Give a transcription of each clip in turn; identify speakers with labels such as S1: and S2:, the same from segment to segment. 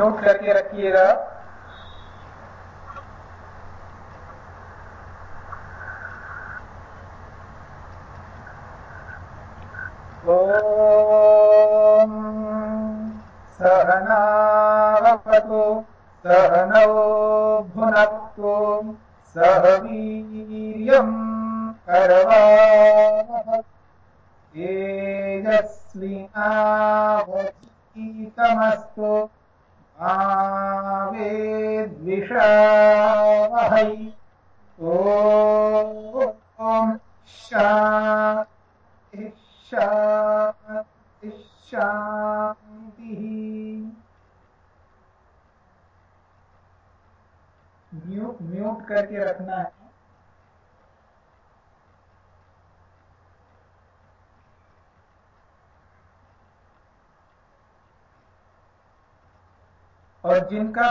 S1: Mute करके रखिएगा। जिनका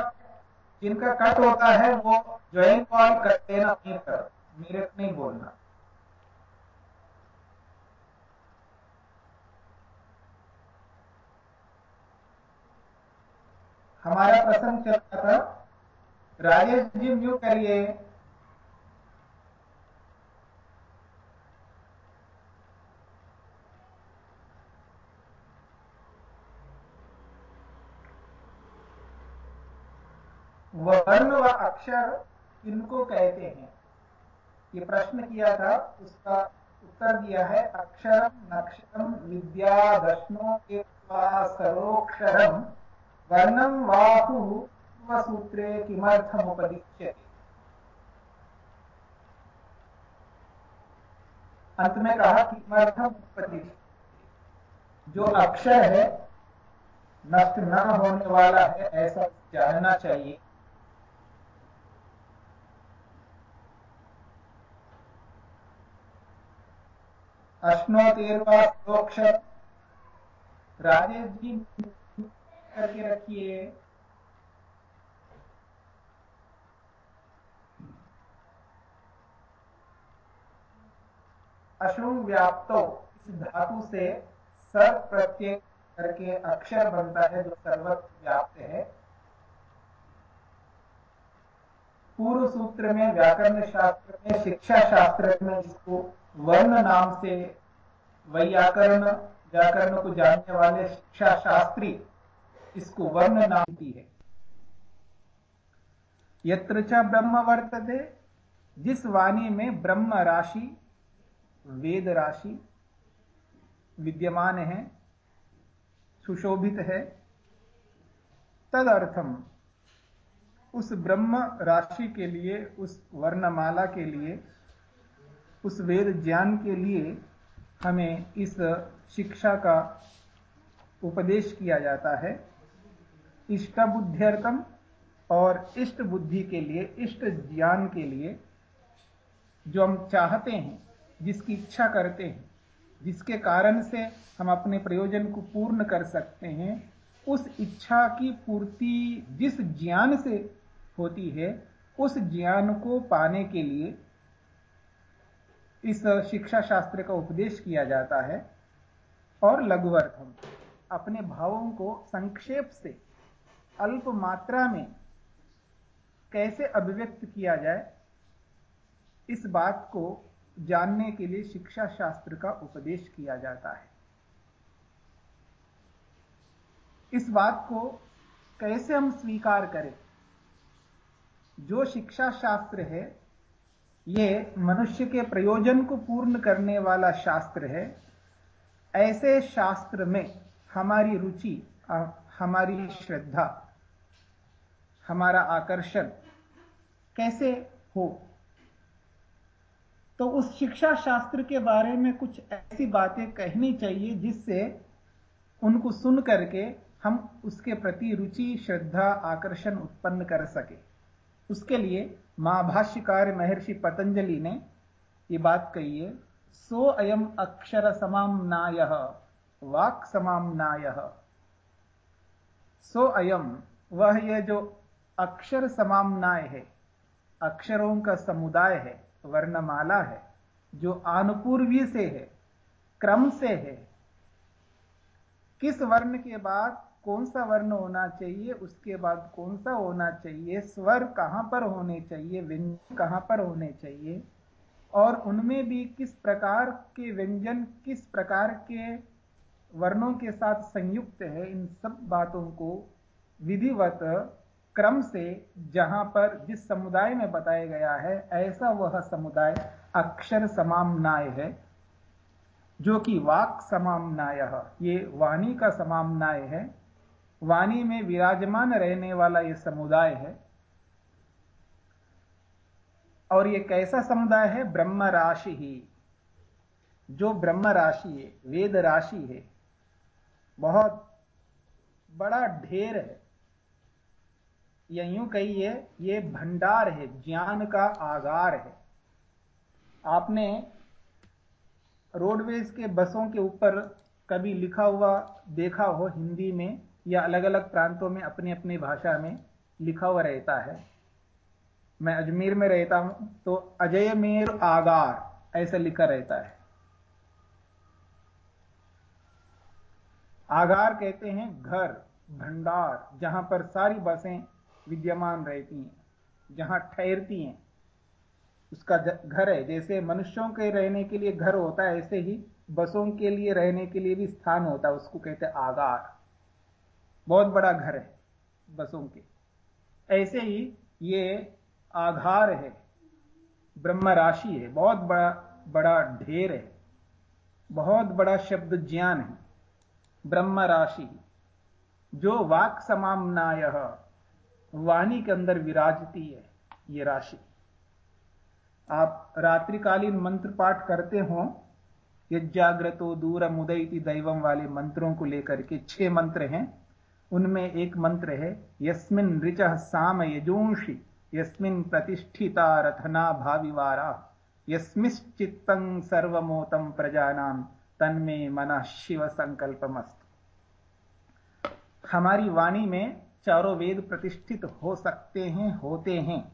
S1: जिनका कट होता है, वो ज्वाइन कॉल कर देना मेरे नहीं बोलना। हमारा प्रसंग चल रहा था। राजेश जी म्यू करिए वर्ण व अक्षर इनको कहते हैं? ये प्रश्न किया था, उसका उत्तर दिया है, अक्षरम नक्षरम विद्या दर्शनों के सरोक्षरम वर्णम वाहु सूत्रे किमर्थमुपदिश्यते। अंत में कहा किमर्थम उपदिश्य जो अक्षर है, नष्ट न होने वाला है, ऐसा जानना चाहिए। अश्नोतेरवा राजेश जी करके रखिए। अश्रु व्याप्तो। इस धातु से सर्व प्रत्यय करके अक्षर बनता है जो सर्वत्र व्याप्त है। पूर्व सूत्र में, व्याकरण शास्त्र में, शिक्षा शास्त्र में इसको वर्ण नाम से वैयाकरण, व्याकरण को जानने वाले शिक्षा शास्त्री, इसको वर्ण नाम दी है। यत्र ब्रह्म वर्तते, जिस वाणी में ब्रह्म राशि, वेद राशि विद्यमान है, सुशोभित है, तदर्थम उस ब्रह्म राशि के लिए, उस वर्णमाला के लिए, उस वेद ज्ञान के लिए हमें इस शिक्षा का उपदेश किया जाता है। इष्ट बुद्धिर्थम और इष्ट बुद्धि के लिए, इष्ट ज्ञान के लिए जो हम चाहते हैं, जिसकी इच्छा करते हैं, जिसके कारण से हम अपने प्रयोजन को पूर्ण कर सकते हैं, उस इच्छा की पूर्ति, जिस ज्ञान से होती है, उस ज्ञान को पाने के लिए इस शिक्षा शास्त्र का उपदेश किया जाता है और लघुअर्थम अपने भावों को संक्षेप से, अल्प मात्रा में कैसे अभिव्यक्त किया जाए, इस बात को जानने के लिए शिक्षा शास्त्र का उपदेश किया जाता है। इस बात को कैसे हम स्वीकार करें? जो शिक्षा शास्त्र है, ये मनुष्य के प्रयोजन को पूर्ण करने वाला शास्त्र है। ऐसे शास्त्र में हमारी रुचि हमारी श्रद्धा, हमारा आकर्षण कैसे हो? तो उस शिक्षा शास्त्र के बारे में कुछ ऐसी बातें कहनी चाहिए जिससे उनको सुन करके हम उसके प्रति रुचि, श्रद्धा, आकर्षण उत्पन्न कर सके। उसके लिए माँ भाष्यकार महर्षि पतंजलि ने ये बात कही है, सो अयम अक्षर समामनाय वाक समामनाय सो अयम, वह यह जो अक्षर समामनाय है, अक्षरों का समुदाय है, वर्णमाला है, जो आनुपूर्वी से है, क्रम से है, किस वर्ण के बाद कौन सा वर्ण होना चाहिए, उसके बाद कौन सा होना चाहिए, स्वर कहाँ पर होने चाहिए, व्यंजन कहाँ पर होने चाहिए, और उनमें भी किस प्रकार के व्यंजन, किस प्रकार के वर्णों के साथ संयुक्त है, इन सब बातों को विधिवत क्रम से जहाँ पर जिस समुदाय में बताया गया है, ऐसा वह समुदाय अक्षर समामनाय है, जो कि वाक समामनाय, ये वाणी का समामनाय है वाणी में विराजमान रहने वाला यह समुदाय है और यह कैसा समुदाय है? ब्रह्म राशि ही। जो ब्रह्म राशि है, वेद राशि है, बहुत बड़ा ढेर है। या यूँ कहिए, ये भंडार है, ज्ञान का आगार है। आपने रोडवेज़ के बसों के ऊपर कभी लिखा हुआ, देखा हो, हिंदी में या अलग अलग प्रांतों में अपनी अपनी भाषा में लिखा हुआ रहता है। मैं अजमेर में रहता हूँ तो अजयमेर आगार, ऐसा लिखा रहता है। आगार कहते हैं घर, भंडार, जहाँ पर सारी बसें विद्यमान रहती हैं, जहाँ ठहरती हैं। उसका घर है, जैसे मनुष्यों के रहने के लिए घर होता है, ऐसे ही बसों के लिए रहने के लिए भी स्थान होता है, उसको कहते हैं आगार। बहुत बड़ा घर है बसों के। ऐसे ही ये आधार है, ब्रह्म राशि है, बहुत बड़ा बड़ा ढेर है, बहुत बड़ा शब्द ज्ञान है, ब्रह्म राशि जो वाक समामनाय, वाणी के अंदर विराजती है, ये राशि। आप रात्रिकालीन मंत्र पाठ करते हो, यज्ञाग्रतो दूर मुदयति दैवम वाले मंत्रों को लेकर के छह मंत्र हैं। उनमें एक मंत्र है, यस्मिन ऋच साम यजोंषि, यस्मिन प्रतिष्ठिता रथना भाविवारा, यस्मिश्चित्तं सर्वमोतं प्रजानाम तन्मे मन शिव संकल्पमस्तु। हमारी वाणी में चारों वेद प्रतिष्ठित हो सकते हैं, होते हैं।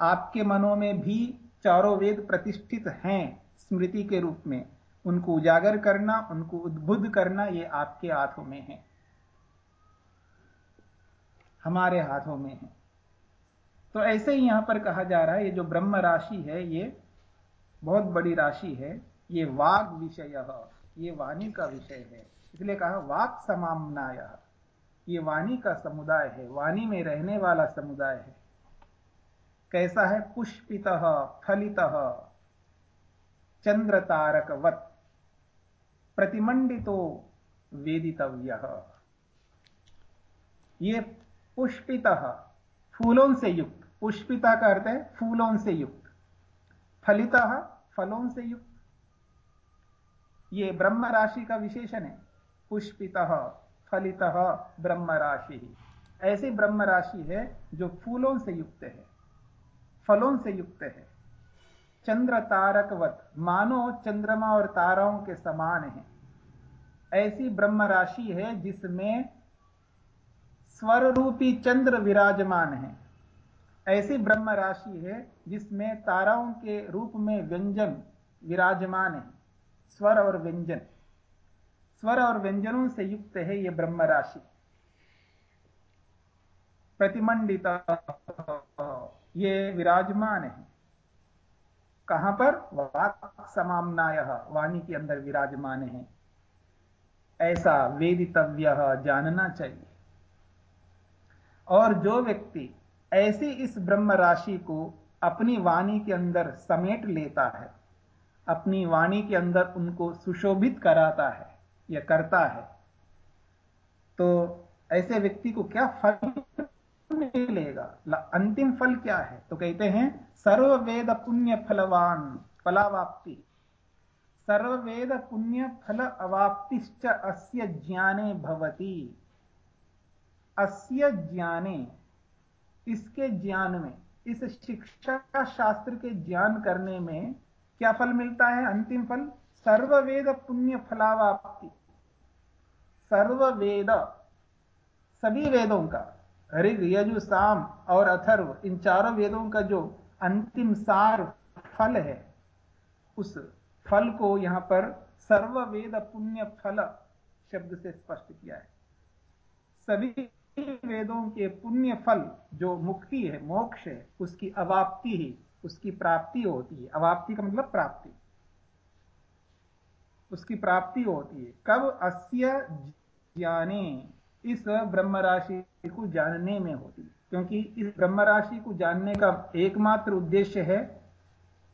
S1: आपके मनों में भी चारों वेद प्रतिष्ठित हैं, स्मृति के रूप में। उनको उजागर करना, उनको उद्बुद्ध करना, ये आपके हाथों में है। हमारे हाथों में है। तो ऐसे ही यहाँ पर कहा जा रहा है, ये जो ब्रह्म राशि है, ये बहुत बड़ी राशि है। ये वाग विषय, ये वाणी का विषय है। इसलिए कहा वाक समामनाय। ये वाणी का समुदाय है, वाणी में रहने वाला समुदाय है। कैसा है? पुष्पित, फलित चंद्र तारकवत प्रतिमंडितो वेदितव्य। ये पुष्पित, फूलों से युक्त। पुष्पिता का अर्थ है फूलों से युक्त। फलिता, फलों से युक्त। ये ब्रह्म राशि का विशेषण है। पुष्पिता, फलित, ब्रह्म राशि ऐसी ब्रह्म राशि है जो फूलों से युक्त है, फलों से युक्त है। चंद्र तारकवत, मानो चंद्रमा और ताराओं के समान है। ऐसी ब्रह्म राशि है जिसमें स्वर रूपी चंद्र विराजमान है। ऐसी ब्रह्म राशि है जिसमें ताराओं के रूप में व्यंजन विराजमान है। स्वर और व्यंजन। स्वर और व्यंजनों से युक्त है यह ब्रह्म राशि। प्रतिमंडित ये विराजमान है। कहाँ पर? वाक समामनाय वाणी के अंदर विराजमान है। ऐसा वेदितव्य जानना चाहिए। और जो व्यक्ति ऐसी इस ब्रह्म राशि को अपनी वाणी के अंदर समेट लेता है, अपनी वाणी के अंदर उनको सुशोभित कराता है या करता है तो ऐसे व्यक्ति को क्या फल मिलेगा? अंतिम फल क्या है? तो कहते हैं सर्व वेद पुण्य फलवान फलावाप्ति। सर्व वेद पुण्य फल अवाप्तिश्च अस्य ज्ञाने भवती। अस्य ज्ञाने, इसके ज्ञान में, इस शिक्षा शास्त्र के ज्ञान करने में क्या फल मिलता है? अंतिम फल सर्व वेद पुण्य फलावाप्ति। सर्व वेद सभी वेदों का, ऋग, यजु, साम और अथर्व, इन चारों वेदों का जो अंतिम सार फल है, उस फल को यहाँ पर सर्ववेद पुण्य फल शब्द से स्पष्ट किया है। सभी वेदों के पुण्य फल जो मुक्ति है, मोक्ष है, उसकी अवाप्ति ही, उसकी प्राप्ति होती है। अवाप्ति का मतलब प्राप्ति। उसकी प्राप्ति होती है। कब? अस्य ज्ञाने। इस ब्रह्म राशि को जानने में होती है। क्योंकि इस ब्रह्म राशि को जानने का एकमात्र उद्देश्य है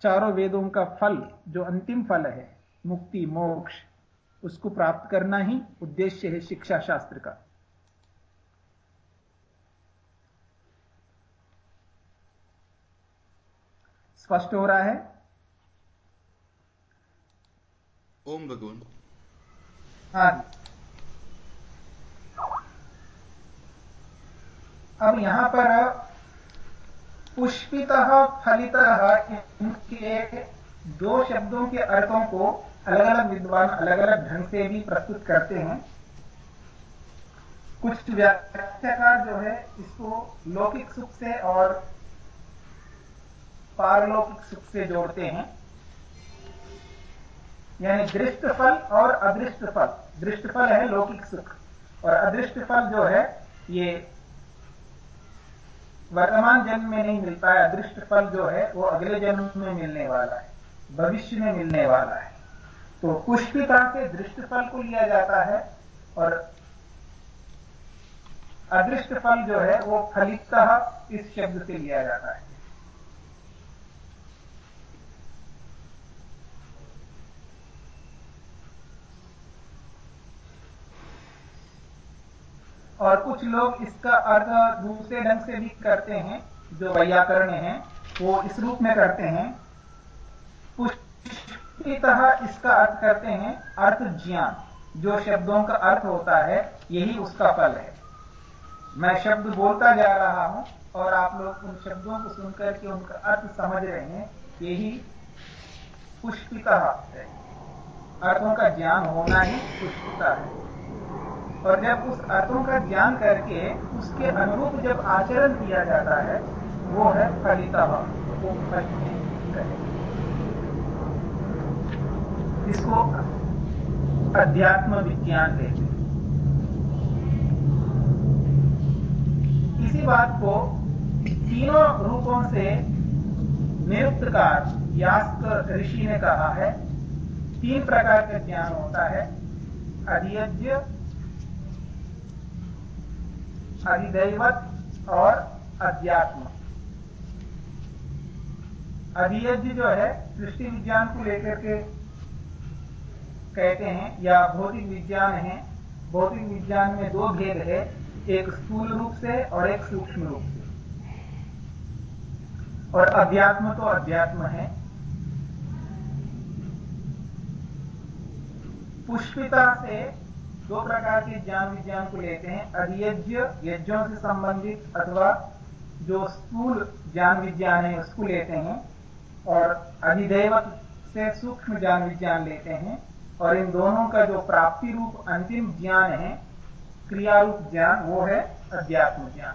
S1: चारों वेदों का फल, जो अंतिम फल है, मुक्ति, मोक्ष, उसको प्राप्त करना ही उद्देश्य है शिक्षा शास्त्र का। स्पष्ट हो रहा है?
S2: ओम भगवान।
S1: हाँ। अब यहाँ पर पुष्पित फलित इनके दो शब्दों के अर्थों को अलग अलग विद्वान अलग अलग ढंग से भी प्रस्तुत करते हैं। कुछ व्याख्याकार जो है इसको लौकिक सुख से और पारलौकिक सुख से जोड़ते हैं। यानी दृष्ट फल और अदृष्ट फल। दृष्ट फल है लौकिक सुख। और अदृष्ट फल जो है, ये वर्तमान जन्म में नहीं मिलता है। अदृष्ट फल जो है, वो अगले जन्म में मिलने वाला है। भविष्य में मिलने वाला है। तो पुष्पिता से दृष्ट फल को लिया जाता है और अदृष्ट फल जो है, वो फलिता इस शब्द से लिया जाता है। और कुछ लोग इसका अर्थ दूसरे ढंग से भी करते हैं, जो वैयाकरण हैं, वो इस रूप में करते हैं। पुष्पितः इसका अर्थ करते हैं अर्थ ज्ञान। जो शब्दों का अर्थ होता है, यही उसका फल है। मैं शब्द बोलता जा रहा हूँ और आप लोग उन शब्दों को सुनकर के उनका अर्थ समझ रहे हैं, यही पुष्पिता है। अर्थों का ज्ञान होना ही पुष्पिता है। और जब उस अर्थों का ज्ञान करके उसके अनुरूप जब आचरण किया जाता है, वो है फलिता वो फल इसको अध्यात्म विज्ञान कहते हैं। इसी बात को तीनों रूपों से निरुक्तकार यास्क ऋषि ने कहा है। तीन प्रकार का ज्ञान होता है अधियज्ञ अधिदैवत और अध्यात्म। अधियज्ञ जो है, सृष्टि विज्ञान को लेकर के कहते हैं, या भौतिक विज्ञान है, भौतिक विज्ञान में दो भेद है, एक स्थूल रूप से और एक सूक्ष्म रूप से। और अध्यात्म तो अध्यात्म है। पुष्पिता से दो प्रकार के ज्ञान विज्ञान को लेते हैं। अधियज्ञ यज्ञों से संबंधित अथवा जो स्थूल ज्ञान विज्ञान है, उसको लेते हैं। और अधिदेवत से सूक्ष्म ज्ञान विज्ञान लेते हैं। और इन दोनों का जो प्राप्ति रूप अंतिम ज्ञान है क्रिया रूप ज्ञान, वो है अध्यात्म ज्ञान।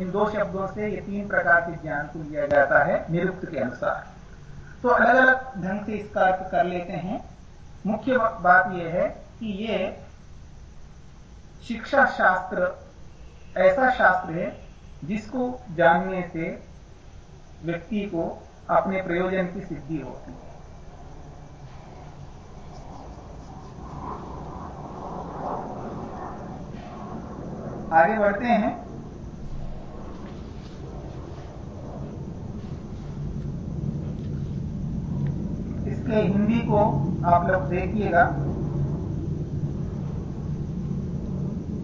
S1: इन दो शब्दों से ये तीन प्रकार के ज्ञान को लिया जाता है, निरुक्त के अनुसार। तो अलग अलग ढंग से इसका अर्थ कर लेते हैं। मुख्य बात यह है कि ये शिक्षा शास्त्र ऐसा शास्त्र है जिसको जानने से व्यक्ति को अपने प्रयोजन की सिद्धि होती है। आगे बढ़ते हैं। इसके हिंदी को आप लोग देखिएगा।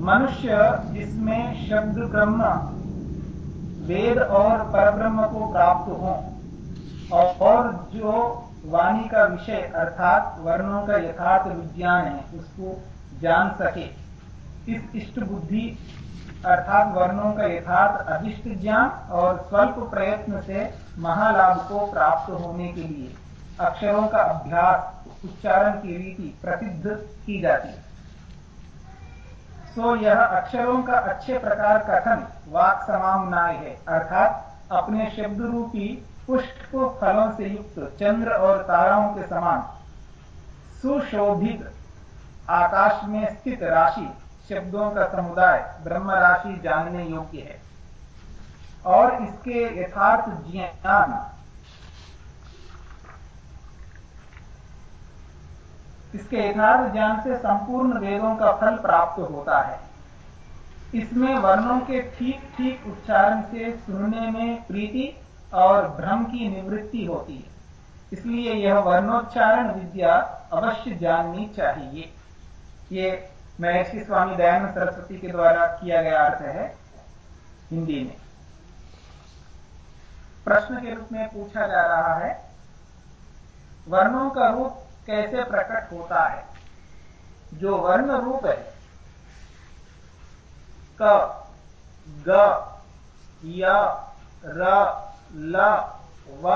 S1: मनुष्य जिसमें शब्द ब्रह्म, वेद और परब्रह्म को प्राप्त हो, और जो वाणी का विषय अर्थात वर्णों का यथार्थ विज्ञान है, उसको जान सके। इस इष्ट बुद्धि अर्थात वर्णों का यथार्थ अधिष्ट ज्ञान और स्वल्प प्रयत्न से महालाभ को प्राप्त होने के लिए अक्षरों का अभ्यास, उच्चारण की रीति प्रसिद्ध की जाती है। तो यह अक्षरों का अच्छे प्रकार कथन, वाक समामनाय है। अर्थात, अपने शब्द रूपी पुष्प फलों से युक्त चंद्र और ताराओं के समान सुशोभित आकाश में स्थित राशि, शब्दों का समुदाय, ब्रह्म राशि जानने योग्य है। और इसके यथार्थ ज्ञान इसके यथार्थ ज्ञान से संपूर्ण वेदों का फल प्राप्त होता है। इसमें वर्णों के ठीक ठीक उच्चारण से सुनने में प्रीति और भ्रम की निवृत्ति होती है। इसलिए यह वर्णोच्चारण विद्या अवश्य जाननी चाहिए। ये महर्षि स्वामी दयानंद सरस्वती के द्वारा किया गया अर्थ है हिंदी में। प्रश्न के रूप में पूछा जा रहा है, वर्णों का रूप कैसे प्रकट होता है? जो वर्ण रूप है, क, ग, य, र, ल, व,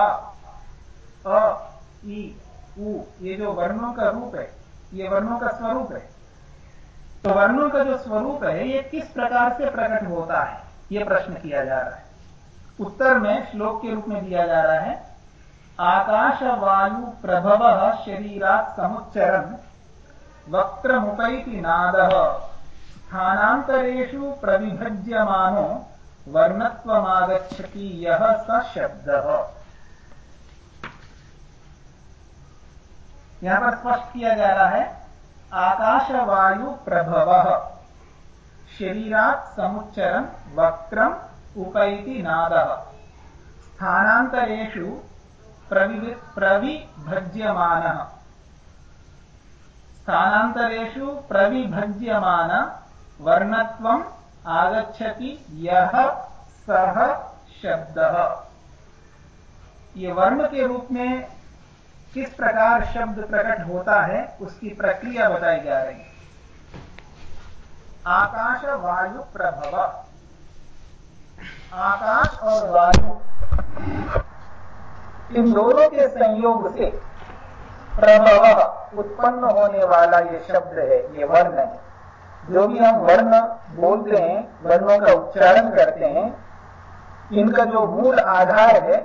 S1: अ ई उ, ये जो वर्णों का रूप है, ये वर्णों का स्वरूप है। तो वर्णों का जो स्वरूप है, ये किस प्रकार से प्रकट होता है? ये प्रश्न किया जा रहा है। उत्तर में श्लोक के रूप में दिया जा रहा है आकाश वायु प्रभव शरीरात समुच्चरन वक्त्रमुपैति नाद। स्थानांतरेषु प्रविभज्यमानो वर्णत्वमागच्छति यह स शब्द। यहाँ पर स्पष्ट किया जा रहा है आकाश वायु प्रभव शरीरात समुच्चरन वक्त्रम उपैति नाद। स्थानांतरेषु प्रविभज्यमान। स्थानांतरेषु प्रविभज्यमान, वर्णत्वम आगच्छति यह सह शब्द। ये वर्ण के रूप में किस प्रकार शब्द प्रकट होता है, उसकी प्रक्रिया बताई जा रही है। आकाश वायु प्रभव। आकाश और वायु इन दोनों के संयोग से प्रभव उत्पन्न होने वाला ये शब्द है, ये वर्ण है। जो भी हम वर्ण बोलते हैं, वर्णों का उच्चारण करते हैं, इनका जो मूल आधार है,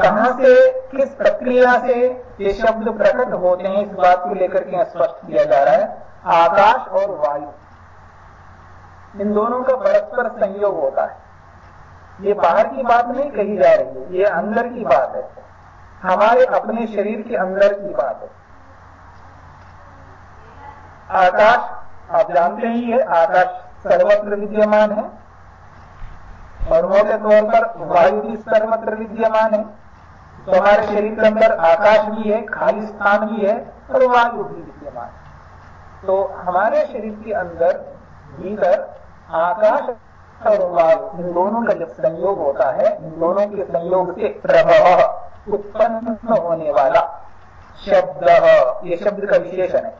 S1: कहाँ से, किस प्रक्रिया से ये शब्द प्रकट होते हैं, इस बात को लेकर के स्पष्ट किया जा रहा है, आकाश और वायु। इन दोनों का परस्पर संयोग होता है। ये बाहर की बात नहीं कही जा रही है, ये अंदर की बात है। हमारे अपने शरीर के अंदर की बात है। आकाश, आप जानते ही है, आकाश सर्वत्र विद्यमान है। और मोटे तौर पर वायु भी सर्वत्र विद्यमान है। तो हमारे शरीर के अंदर आकाश भी है, खाली स्थान भी है, और वायु भी विद्यमान है। तो हमारे शरीर के अंदर, भीतर आकाश और वायु इन दोनों का जब संयोग होता है, इन दोनों के संयोग से प्रभव उत्पन्न होने वाला शब्द, ये शब्द का विशेषण है।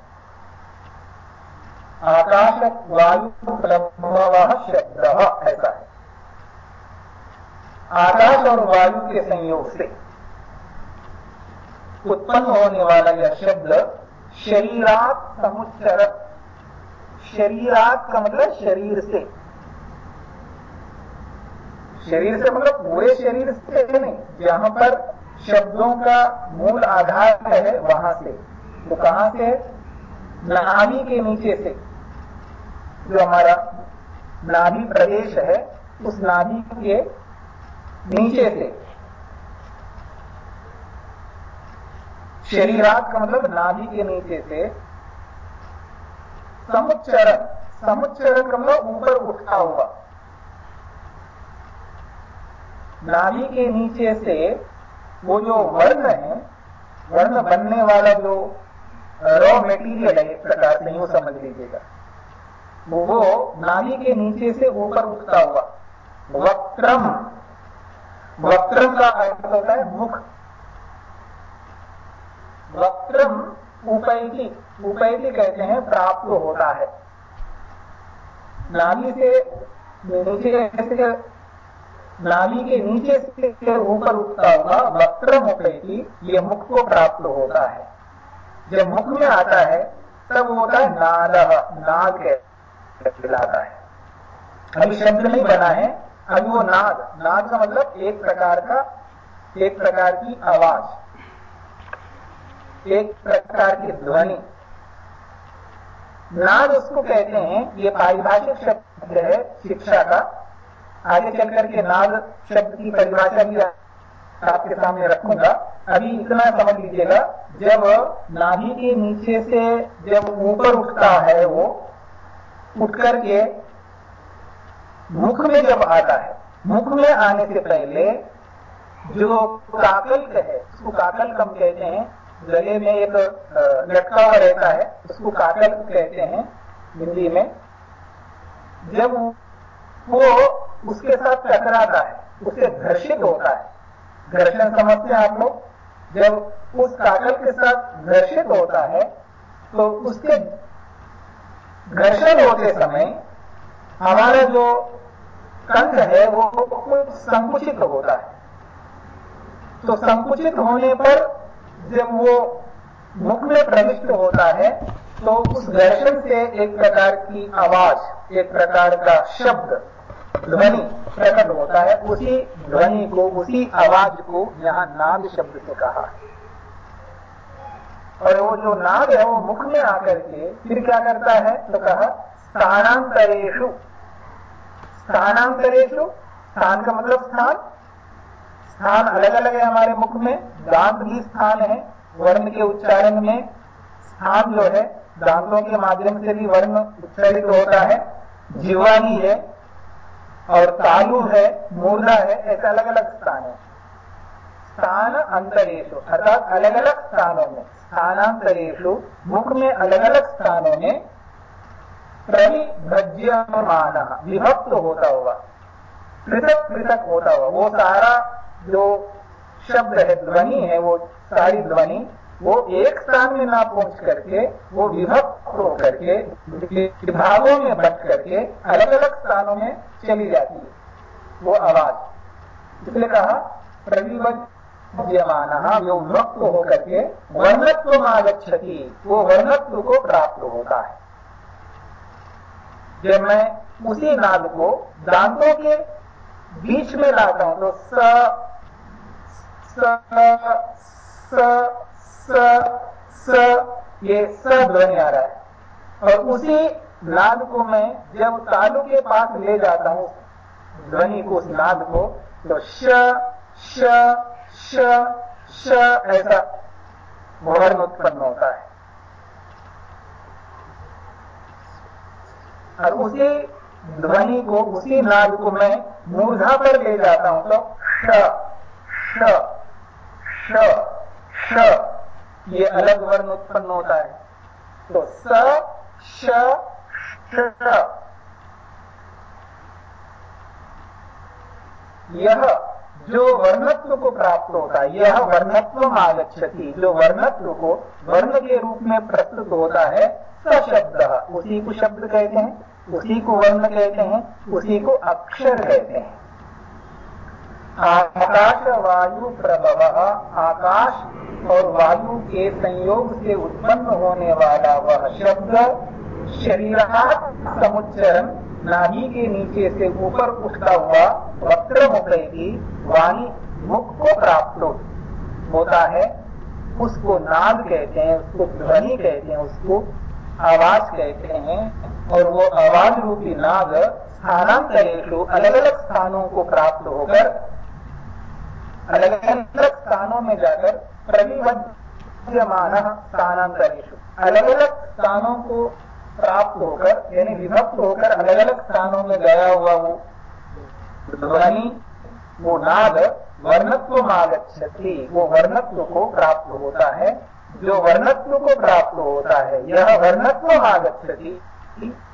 S1: आकाश वायु प्रभव शब्द, ऐसा है। आकाश और वायु के संयोग से उत्पन्न होने वाला यह शब्द शरीरात समुच्चर, शरीरात का मतलब शरीर से शरीर से मतलब पूरे शरीर से नहीं, जहाँ पर शब्दों का मूल आधार है, वहाँ से। तो कहाँ से? नाभि के नीचे से। जो हमारा नाभि प्रदेश है, उस नाभि के नीचे से। शरीरात का मतलब नाभि के नीचे से। समुच्चरण। समुच्चरण का मतलब ऊपर उठता हुआ। नाभि के नीचे से वो जो वर्ण है, वर्ण बनने वाला जो रॉ मेटीरियल है एक प्रकार से, यूँ समझ लीजिएगा। वो नाभि के नीचे से ऊपर उठता हुआ, वक्रम। वक्रम का अर्थ होता है मुख। वक्रम उपैति उपैति कहते हैं, प्राप्त होता है। नाभि से नीचे नाभि के नीचे से ऊपर उठता हुआ वक्र मुखी ये मुख को प्राप्त होता है। जब मुख में आता है, तब होता है नाद, नाग कहलाता है। अभी शब्द नहीं बना है, अभी वो नाद नाद का मतलब एक प्रकार का, एक प्रकार की आवाज़, एक प्रकार की ध्वनि। नाद उसको कहते हैं, ये पारिभाषिक शब्द है शिक्षा का। आगे चल करके नाग शब्द की परिभाषा भी आपके सामने रखूँगा। अभी इतना समझ लीजिएगा, जब नाभि के नीचे से जब ऊपर उठता है वो उठ करके मुख में जब आता है, मुख में आने से पहले जो काकल है उसको काकल कम कहते हैं। गले में एक लटका हुआ रहता है, उसको काकल कहते हैं, हिंदी में। जब वो उसके साथ टकराता है, उससे घर्षित होता है। घर्षण समझते हैं आप लोग? जब उस काकल के साथ घर्षित होता है तो उसके घर्षण होते समय हमारा जो कंठ है, वो कुछ संकुचित होता है। तो संकुचित होने पर जब वो मुख में प्रविष्ट होता है तो उस घर्षण से एक प्रकार की आवाज़, एक प्रकार का शब्द ध्वनि प्रकट होता है, उसी ध्वनि को, उसी आवाज़ को यहाँ नाद शब्द से कहा। है और वो जो नाद है, वो मुख में आकर के फिर क्या करता है? तो कहा स्थानांतरेशु स्थानांतरेशु स्थान का मतलब स्थान। स्थान अलग अलग है हमारे मुख में, दांत भी स्थान है, वर्ण के उच्चारण में। स्थान जो है, दांतों के माध्यम से भी वर्ण उच्चारित होता है जीवानी है और तालु है मूर्धा है, ऐसे अलग अलग स्थान है। स्थान अंतरेशु, अर्थात अलग अलग स्थानों में। स्थानांतरेशु, मुख में अलग अलग स्थानों में प्रविभज्यमान विभक्त होता हुआ, पृथक पृथक होता हुआ। वो सारा जो शब्द है, ध्वनि है, वो सारी ध्वनि, वो एक स्थान में ना पहुँच करके वो विभक्त होकर के विभागों में बट करके अलग अलग स्थानों में चली जाती है। वो आवाज़। इसलिए कहा प्रविभज्यमान जो विभक्त होकर के वर्णत्व आगछति वो वर्णत्व को प्राप्त होता है। जब मैं उसी नाद को दांतों के बीच में लाता हूँ तो स स स स स, ये स ध्वनि आ रहा है। और उसी नाद को मैं जब तालु के पास ले जाता हूँ, ध्वनि को उस नाद को तो श श श श ऐसा वर्ण उत्पन्न होता है। और उसी ध्वनि को उसी नाद को मैं मूर्धा पर ले जाता हूँ तो श श श श, ये अलग वर्ण उत्पन्न होता है। तो स यह जो वर्णत्व को प्राप्त होता है, यह वर्णत्व आगछति जो वर्णत्व को वर्ण के रूप में प्रस्तुत होता है, सशब्द। उसी को शब्द कहते हैं, उसी को वर्ण कहते हैं, उसी को अक्षर कहते हैं। आकाश वायु प्रभव आकाश और वायु के संयोग से उत्पन्न होने वाला वह शब्द शरीर समुच्चरण नाभि के नीचे से ऊपर उठता हुआ वक्र मुख की वाणी मुख को प्राप्त होता है, उसको नाद कहते हैं, उसको ध्वनि कहते हैं, उसको आवाज़ कहते हैं और वो आवाज़ रूपी नाद स्थानांतरेशु अलग अलग स्थानों को प्राप्त होकर अलग अलग स्थानों में जाकर प्रविवज्यमान स्थानांतरेशु अलग अलग स्थानों को प्राप्त होकर, यानी विभक्त होकर अलग अलग स्थानों में गया हुआ वो ध्वनि, वो नाद, वर्णत्व आगछति वो वर्णत्व को प्राप्त होता है। जो वर्णत्व को प्राप्त होता है, यह वर्णत्व आगछति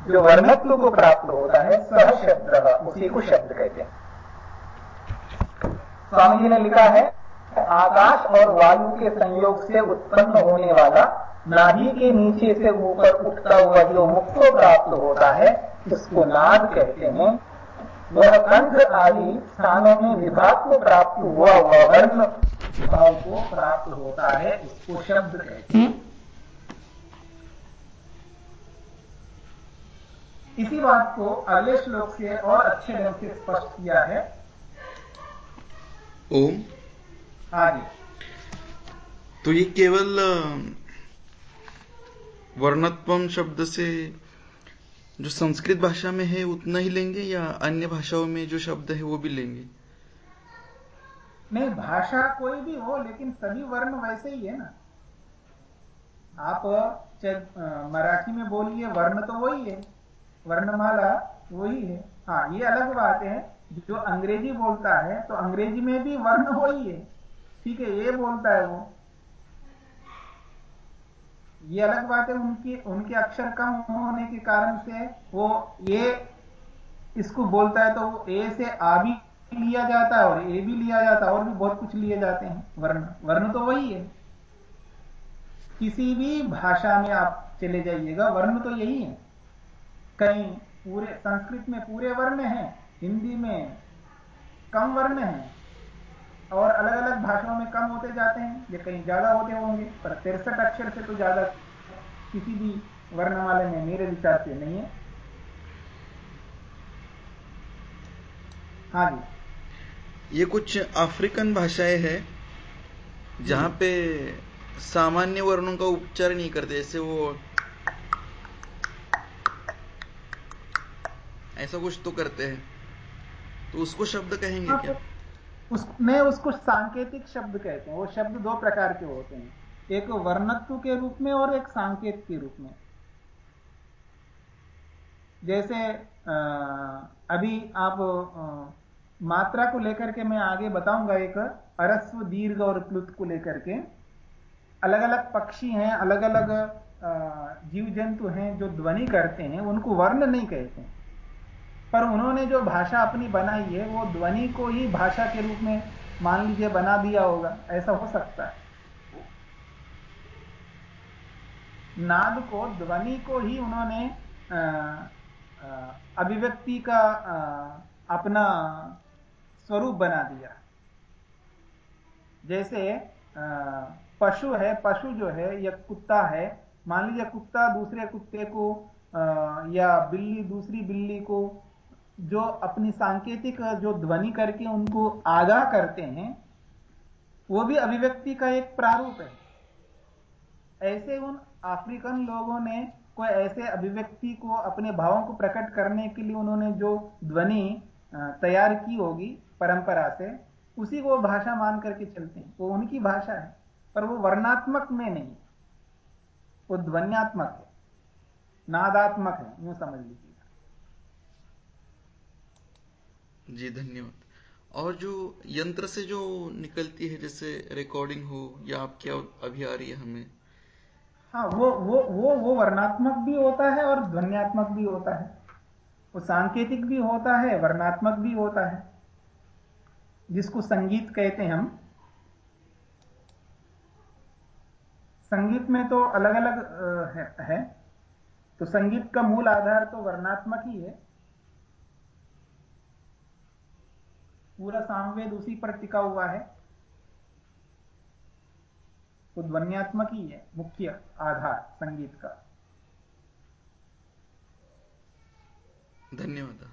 S1: जो वर्णत्व को प्राप्त होता है, सह शब्द, उसी को शब्द कहते हैं। स्वामी जी ने लिखा है, आकाश और वायु के संयोग से उत्पन्न होने वाला नाभि के नीचे से ऊपर उठता हुआ जो को प्राप्त होता है उसको नाद कहते हैं वह कंठ आदि स्थानों में विभाग को प्राप्त हुआ हुआ वर्ण भाव को प्राप्त होता है उसको शब्द कहते हैं। इसी बात को अगले श्लोक से और अच्छे ढंग से स्पष्ट किया है।
S2: ओम।
S1: आगे।
S2: तो ये केवल वर्णत्वम शब्द से जो संस्कृत भाषा में है उतना ही लेंगे या अन्य भाषाओं में जो शब्द है वो भी लेंगे?
S1: नहीं, भाषा कोई भी हो, लेकिन सभी वर्ण वैसे ही है ना। आप मराठी में बोलिए, वर्ण तो वही है। वर्णमाला वही है। हाँ ये अलग बात है। जो अंग्रेज़ी बोलता है तो अंग्रेज़ी में भी वर्ण वही है। ठीक है, ये बोलता है वो। ये अलग बात है, उनकी, उनके अक्षर कम होने के कारण से वो ये इसको बोलता है तो ए से आ भी लिया जाता है और ए भी लिया जाता है, और भी बहुत कुछ लिए जाते हैं, वर्ण। वर्ण तो वही है। किसी भी भाषा में आप चले जाइएगा, वर्ण तो यही है। कहीं पूरे संस्कृत में पूरे वर्ण हैं, हिंदी में कम वर्ण हैं। और अलग अलग भाषाओं में कम होते जाते हैं या कहीं ज़्यादा होते होंगे पर तिरसठ अक्षर से तो ज़्यादा किसी भी वर्णमाला में मेरे विचार से नहीं है। हाँ जी।
S2: ये कुछ अफ्रीकन भाषाएँ हैं जहाँ पे सामान्य वर्णों का उपचार नहीं करते जैसे वो ऐसा कुछ तो करते हैं। तो उसको शब्द कहेंगे हाँ, क्या?
S1: तो उस, मैं उसको सांकेतिक शब्द कहते हैं। वो शब्द दो प्रकार के होते हैं। एक वर्णत्व के रूप में और एक सांकेत के रूप में। जैसे अभी आप मात्रा को लेकर के मैं आगे बताऊँगा एक अरस्व दीर्घ और प्लुत को लेकर के। अलग अलग पक्षी हैं अलग अलग जीव जंतु हैं जो ध्वनि करते हैं उनको वर्ण नहीं कहते पर उन्होंने जो भाषा अपनी बनाई है वो ध्वनि को ही भाषा के रूप में मान लीजिए बना दिया होगा। ऐसा हो सकता है। नाद को ध्वनि को ही उन्होंने अभिव्यक्ति का आ, अपना स्वरूप बना दिया। जैसे आ, पशु है पशु जो है या कुत्ता है मान लीजिए कुत्ता दूसरे कुत्ते को आ, या बिल्ली दूसरी बिल्ली को जो अपनी सांकेतिक जो ध्वनि करके उनको आगाह करते हैं, वो भी अभिव्यक्ति का एक प्रारूप है। ऐसे उन अफ्रीकन लोगों ने कोई ऐसे अभिव्यक्ति को अपने भावों को प्रकट करने के लिए उन्होंने जो ध्वनि तैयार की होगी परंपरा से, उसी को भाषा मान करके चलते हैं। वो उनकी भाषा है, पर वो वर्णात्मक में नहीं। वो ध्वनियात्मक है, नादात्मक है, यूँ समझ लीजिए।
S2: जी धन्यवाद। और जो यंत्र से जो निकलती है जैसे रिकॉर्डिंग हो या आप क्या अभी आ रही है हमें?
S1: हाँ वो वो वो वो वर्णात्मक भी होता है और ध्वनियात्मक भी होता है। वो सांकेतिक भी होता है वर्णात्मक भी होता है जिसको संगीत कहते हैं हम। संगीत में तो अलग अलग है, है। तो संगीत का मूल आधार तो वर्णात्मक ही है। पूरा सामवेद उसी पर टिका हुआ है। तो ध्वनियात्मक ही है मुख्य आधार संगीत का।
S2: धन्यवाद।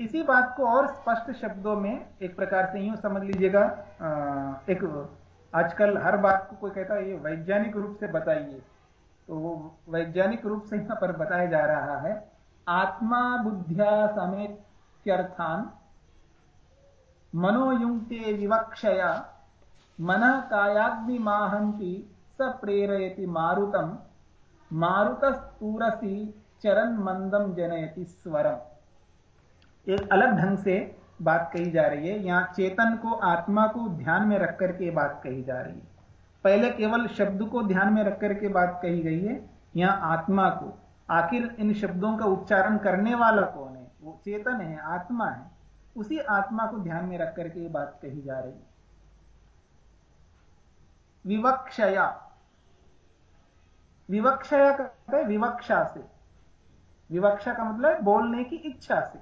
S1: इसी बात को और स्पष्ट शब्दों में एक प्रकार से यूँ समझ लीजिएगा। एक आजकल हर बात को कोई कहता है ये वैज्ञानिक रूप से बताइए। तो वो वैज्ञानिक रूप से यहाँ पर बताया जा रहा है आत्मा बुद्धिया समेत्यर्थान मनोयुक्ते विवक्षया मन कायाग्नि माहंती स प्रेरयति मारुतम, मारुतस्तूरसी चरण मंदम जनयति स्वरम। एक अलग ढंग से बात कही जा रही है, यहाँ चेतन को, आत्मा को ध्यान में रख करके बात कही जा रही है। पहले केवल शब्द को ध्यान में रख करके बात कही गई है, यहाँ आत्मा को। आखिर इन शब्दों का उच्चारण करने वाला कौन है? वो चेतन है, आत्मा है, उसी आत्मा को ध्यान में रख करके ये बात कही जा रही है। विवक्षया। विवक्षया कहते हैं विवक्षा से। विवक्षा का मतलब बोलने की इच्छा से।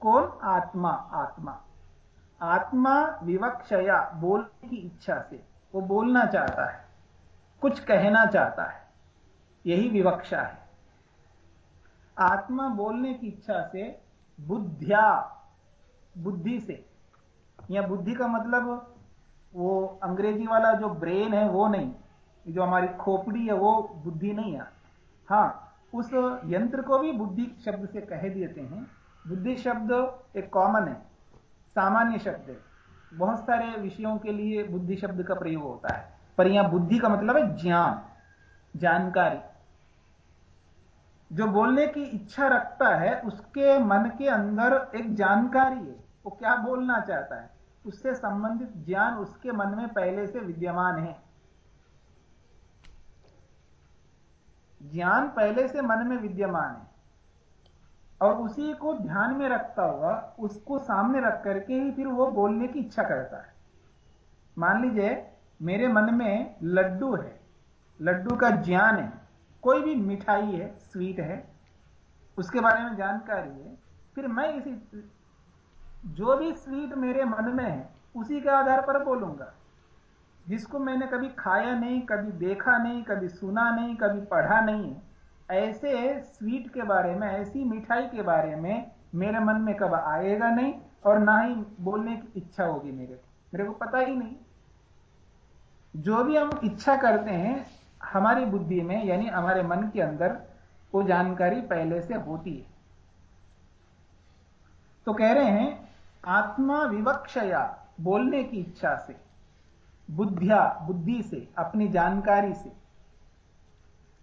S1: कौन? आत्मा आत्मा। आत्मा विवक्षया, बोलने की इच्छा से। वो बोलना चाहता है, कुछ कहना चाहता है, यही विवक्षा है। आत्मा बोलने की इच्छा से बुद्धिया, बुद्धि से। या बुद्धि का मतलब वो अंग्रेज़ी वाला जो ब्रेन है वो नहीं जो हमारी खोपड़ी है वो बुद्धि नहीं है। हाँ उस यंत्र को भी बुद्धि शब्द से कह देते हैं। बुद्धि शब्द एक कॉमन है, सामान्य शब्द है। बहुत सारे विषयों के लिए बुद्धि शब्द का प्रयोग होता है। पर यहाँ बुद्धि का मतलब है ज्ञान, जानकारी। जो बोलने की इच्छा रखता है, उसके मन के अंदर एक जानकारी है। वो क्या बोलना चाहता है? उससे संबंधित ज्ञान उसके मन में पहले से विद्यमान है। ज्ञान पहले से मन में विद्यमान है। और उसी को ध्यान में रखता हुआ, उसको सामने रख करके ही फिर वो बोलने की इच्छा करता है। मान लीजिए, मेरे मन में लड्डू है। लड्डू का ज्ञान है। कोई भी मिठाई है स्वीट है, उसके बारे में जानकारी है, फिर मैं इसी, जो भी स्वीट मेरे मन में है, उसी के आधार पर बोलूँगा। जिसको मैंने कभी खाया नहीं, कभी देखा नहीं, कभी सुना नहीं, कभी पढ़ा नहीं है, ऐसे स्वीट के बारे में, ऐसी मिठाई के बारे में मेरे मन में कब आएगा नहीं, और ना ही बोलने की इच्छा होगी मेरे को। मेरे को पता ही नहीं। जो भी हम इच्छा करते हैं हमारी बुद्धि में, यानी हमारे मन के अंदर, वो जानकारी पहले से होती है। तो कह रहे हैं, आत्मा विवक्षया बोलने की इच्छा से, बुद्धिया, बुद्धि से, अपनी जानकारी से,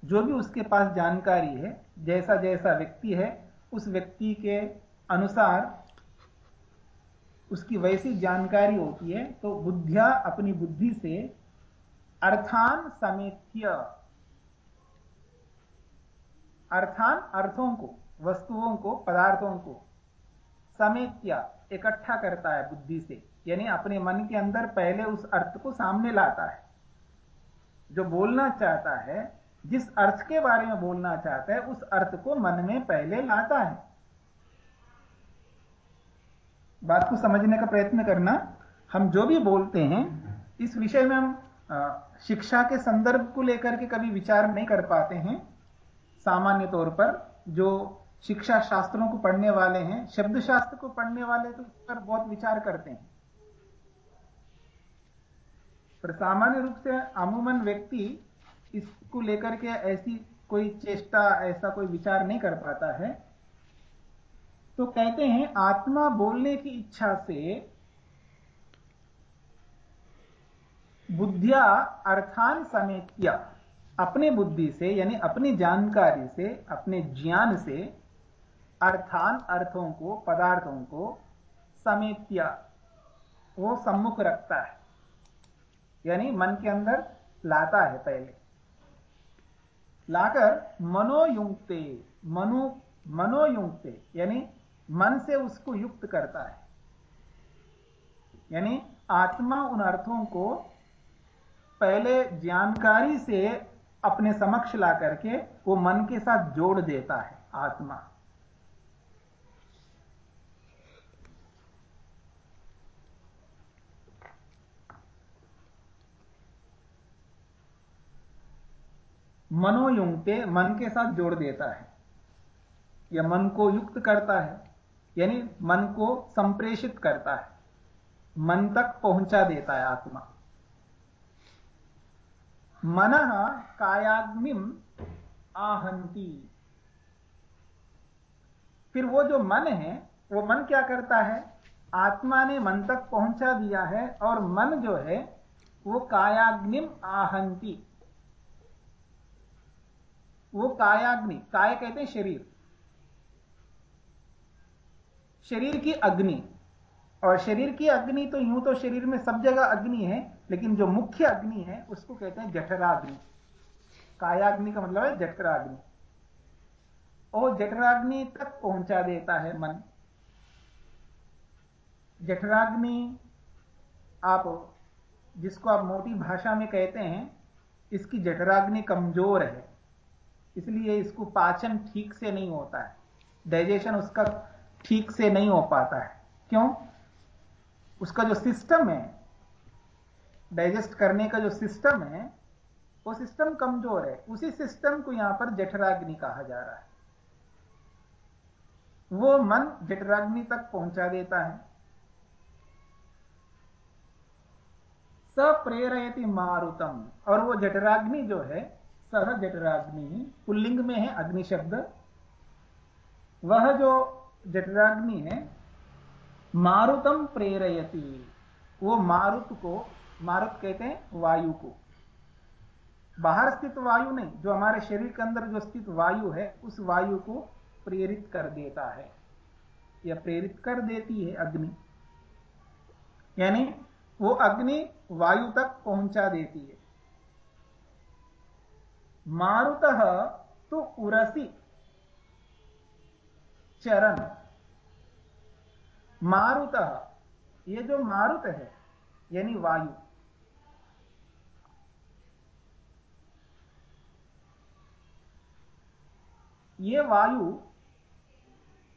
S1: जो भी उसके पास जानकारी है जैसा जैसा व्यक्ति है, उस व्यक्ति के अनुसार उसकी वैसी जानकारी होती है तो बुद्धिया अपनी बुद्धि से अर्थान समेत्य। अर्थान अर्थों को, वस्तुओं को, पदार्थों को समेत्या, इकट्ठा करता है बुद्धि से। यानी अपने मन के अंदर पहले उस अर्थ को सामने लाता है। जो बोलना चाहता है, जिस अर्थ के बारे में बोलना चाहता है, उस अर्थ को मन में पहले लाता है। बात को समझने का प्रयत्न करना। हम जो भी बोलते हैं, इस विषय में हम शिक्षा के संदर्भ को लेकर के कभी विचार नहीं कर पाते हैं। सामान्य तौर पर जो शिक्षा शास्त्रों को पढ़ने वाले हैं शब्द शास्त्र को पढ़ने वाले तो इस पर बहुत विचार करते हैं। पर सामान्य रूप से अमूमन व्यक्ति इसको लेकर के ऐसी कोई चेष्टा, ऐसा कोई विचार नहीं कर पाता है। तो कहते हैं, आत्मा बोलने की इच्छा से बुद्धिया अर्थान समेत्या। अपने बुद्धि से, यानी अपनी जानकारी से, अपने ज्ञान से अर्थान अर्थों को, पदार्थों को समेत्या। वो सम्मुख रखता है। यानी मन के अंदर लाता है पहले। लाकर मनोयुक्ते, मनो, मनोयुक्ते, यानी मन से उसको युक्त करता है। यानी आत्मा उन अर्थों को पहले जानकारी से अपने समक्ष ला करके वो मन के साथ जोड़ देता है आत्मा। मनोयुक्ते मन के साथ जोड़ देता है। या मन को युक्त करता है, यानी मन को संप्रेषित करता है। मन तक पहुँचा देता है आत्मा। मन कायाग्निम आहंती फिर वो जो मन है, वो मन क्या करता है? आत्मा ने मन तक पहुँचा दिया है और मन जो है, वो कायाग्निम आहंती वो कायाग्नि, काय कहते हैं? शरीर। शरीर की अग्नि। और शरीर की अग्नि तो यूँ तो शरीर में सब जगह अग्नि है लेकिन जो मुख्य अग्नि है, उसको कहते हैं जठराग्नि। कायाग्नि का मतलब है जठराग्नि। और जठराग्नि तक पहुँचा देता है मन। जठराग्नि आप, जिसको आप मोटी भाषा में कहते हैं, इसकी जठराग्नि कमज़ोर है। इसलिए इसको पाचन ठीक से नहीं होता है। डाइजेशन उसका ठीक से नहीं हो पाता है। क्यों? उसका जो सिस्टम है डाइजेस्ट करने का जो सिस्टम है, वो सिस्टम कमज़ोर है। उसी सिस्टम को यहाँ पर जठराग्नि कहा जा रहा है। वो मन जठराग्नि तक पहुँचा देता है। स प्रेरयति मारुतम। और वो जठराग्नि जो है, सह जठराग्नि, पुल्लिंग में है, अग्नि शब्द। वह जो जठराग्नि है, मारुतम प्रेरयति। वो मारुत को मारुत कहते हैं वायु को। बाहर स्थित वायु नहीं, जो हमारे शरीर के अंदर जो स्थित वायु है, उस वायु को प्रेरित कर देता है, या प्रेरित कर देती है अग्नि। यानी वो अग्नि वायु तक पहुँचा देती है। मारुत तो उरसी चरण। मारुत, ये जो मारुत है, यानी वायु ये वायु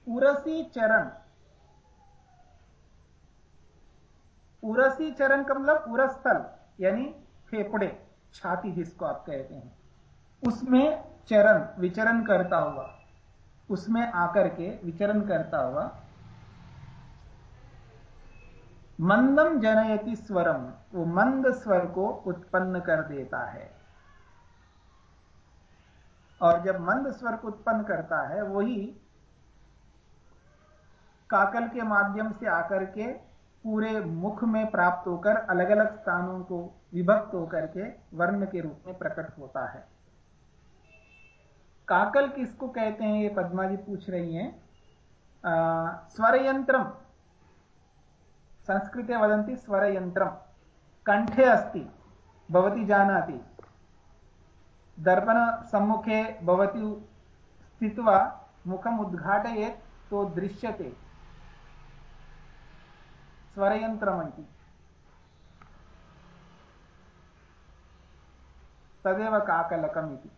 S1: उरसी चरण उरसी चरण का मतलब उरस्थल, यानी फेफड़े, छाती जिसको आप कहते हैं। उसमें चरण, विचरण करता हुआ, उसमें आकर के विचरण करता हुआ मंदम जनयति स्वरम वो मंद स्वर को उत्पन्न कर देता है। और जब मंद स्वर को उत्पन्न करता है, वही काकल के माध्यम से आकर के पूरे मुख में प्राप्त होकर अलग अलग स्थानों को विभक्त होकर के वर्ण के रूप में प्रकट होता है। काकल किसको कहते हैं, ये पद्मा जी पूछ रही हैं? संस्कृत वदंती स्वर यंत्रम कंठे अस्ति, भवती जानाति। दर्पण सम्मुखे भवती स्थित्वा मुखम उद्घाटयेत् तो दृश्यते। स्वरयन्त्रमिति तदेव काकलकम् इति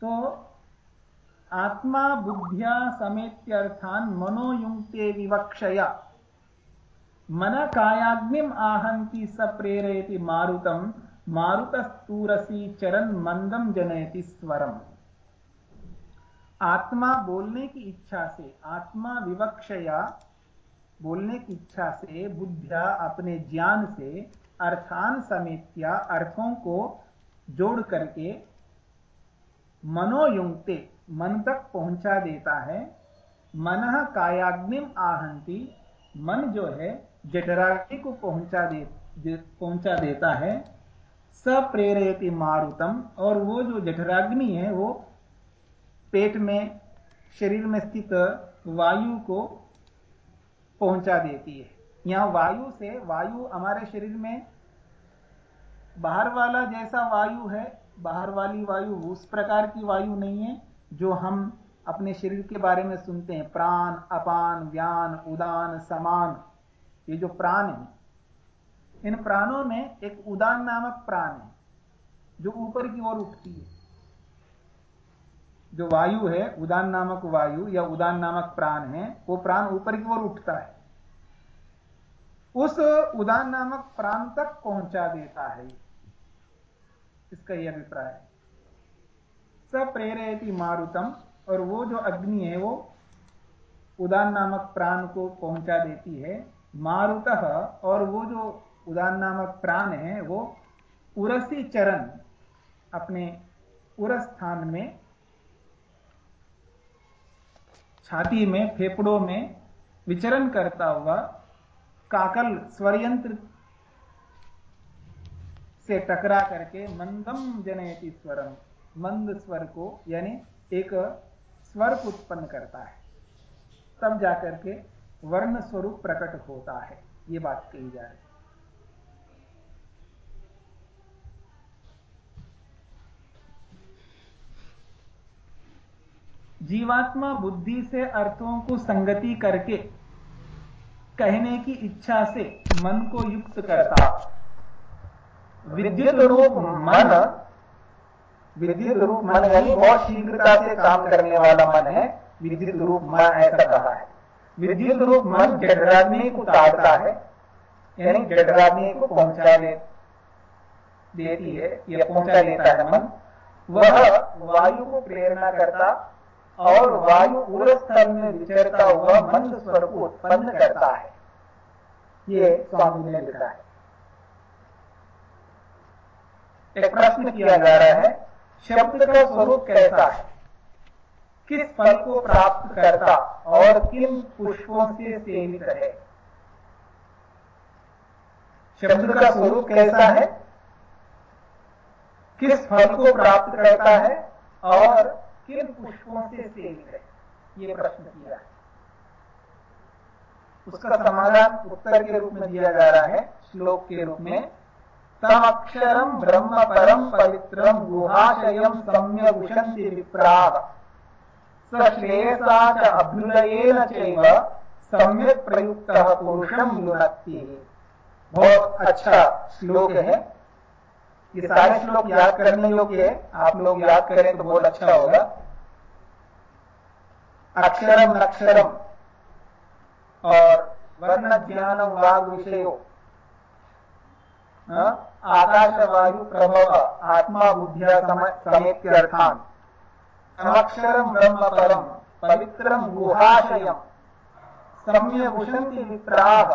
S1: तो आत्मा बुद्ध्या समेत्यर्थान मनोयुक्ते विवक्षया। मन कायाग्निम आहंति स प्रेरयति मारुतम। मारुतस्तूरसी चरण मंदम जनयति स्वरम। आत्मा बोलने की इच्छा से, आत्मा विवक्षया बोलने की इच्छा से, बुद्धिया अपने ज्ञान से, अर्थान समेत्या अर्थों को जोड़ करके मनोयुक्ते मन तक पहुँचा देता है। मन कायाग्निम आहंती मन जो है जठराग्नि को पहुँचा दे पहुँचा देता है सप्रेरयति मारुतम। और वो जो जठराग्नि है, वो पेट में, शरीर में स्थित वायु को पहुँचा देती है। यहाँ वायु से, वायु हमारे शरीर में, बाहर वाला जैसा वायु है, बाहर वाली वायु उस प्रकार की वायु नहीं है, जो हम अपने शरीर के बारे में सुनते हैं। प्राण, अपान व्यान उदान, समान। ये जो प्राण है, इन प्राणों में एक उदान नामक प्राण है, जो ऊपर की ओर उठती है। जो वायु है, उदान नामक वायु या उदान नामक प्राण है, वो प्राण ऊपर की ओर उठता है। उस उदान नामक प्राण तक पहुँचा देता है। इसका यह अभिप्राय है। स प्रेरयति मारुतम, और वो जो अग्नि है, वो उदान नामक प्राण को पहुँचा देती है। मारुत और वो जो उदान नामक प्राण है, वो उरसी चरण अपने उरस स्थान में, छाती में, फेफड़ों में विचरण करता हुआ काकल स्वरयंत्र से टकरा करके मंदम जनयति स्वरम, मंद स्वर को, यानी एक स्वर उत्पन्न करता है। तब जाकर के वर्ण स्वरूप प्रकट होता है। ये बात कही जा रही जीवात्मा बुद्धि से अर्थों को संगति करके कहने की इच्छा से मन को युक्त करता। विद्युत रूप मन विद्युत रूप मन यानी बहुत शीघ्रता से काम करने वाला मन है। विद्युत रूप मन ऐसा कहा है। विद्युत रूप मन जठराग्नि को ताड़ता है, यानी जठराग्नि को पहुँचा ले देती है, या पहुँचा लेता है मन। वह वायु को प्रेरणा करता और वायु उर स्थल में विचरता हुआ मंद स्वर को उत्पन्न करता है। ये स्वामी ने लिखा है। एक प्रश्न किया जा रहा है, शब्द का स्वरूप कैसा है? किस फल को प्राप्त करता और किन पुष्पों से सेवित है शब्द का स्वरूप कैसा है? किस फल को प्राप्त करता है और किन पुष्पों से सेवित है ये प्रश्न किया है। उसका समाधान उत्तर के रूप में दिया जा रहा है, श्लोक के रूप में। तमक्षरम ब्रह्म परम पवित्रम गुहाशयम सम्य उशंति विप्राह सश्रेयसा च अभ्युदयेन चैव सम्यक प्रयुक्त पुरुषम युनक्ति बहुत अच्छा श्लोक है। ये सारे श्लोक याद करने योग्य है। आप लोग याद करें तो बहुत अच्छा होगा। अक्षरम अक्षरम और वर्ण ज्ञान वाग विषयो। आकाश वायु प्रभव, आत्मा बुद्धिया समेत अर्थान। अक्षरम ब्रह्म परम पवित्रम गुहाशयम। सम्य भूषंति विप्राह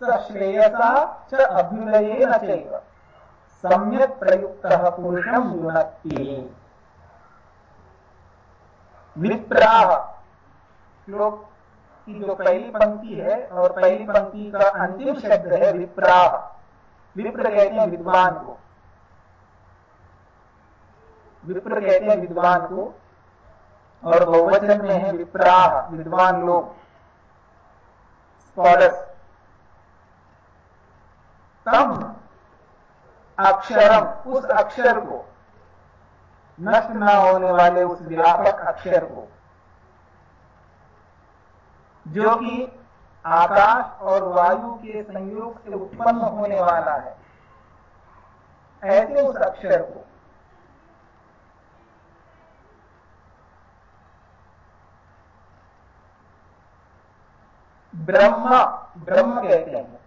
S1: स श्रेयसा च अभ्युदयेन चैव। सम्यक प्रयुक्त विप्राह श्लोक की जो पहली पंक्ति है और पहली पंक्ति का अंतिम शब्द है विप्राह विप्र कहते हैं विद्वान को। विप्र कहते हैं विद्वान को, और बहुवचन में है विप्राह, विद्वान लोग। स्कॉलर्स तम अक्षरम, उस अक्षर को, नष्ट न होने वाले उस व्यापक अक्षर को, जो कि आकाश और वायु के संयोग से उत्पन्न होने वाला है। ऐसे उस अक्षर को। ब्रह्म ब्रह्म कहते हैं।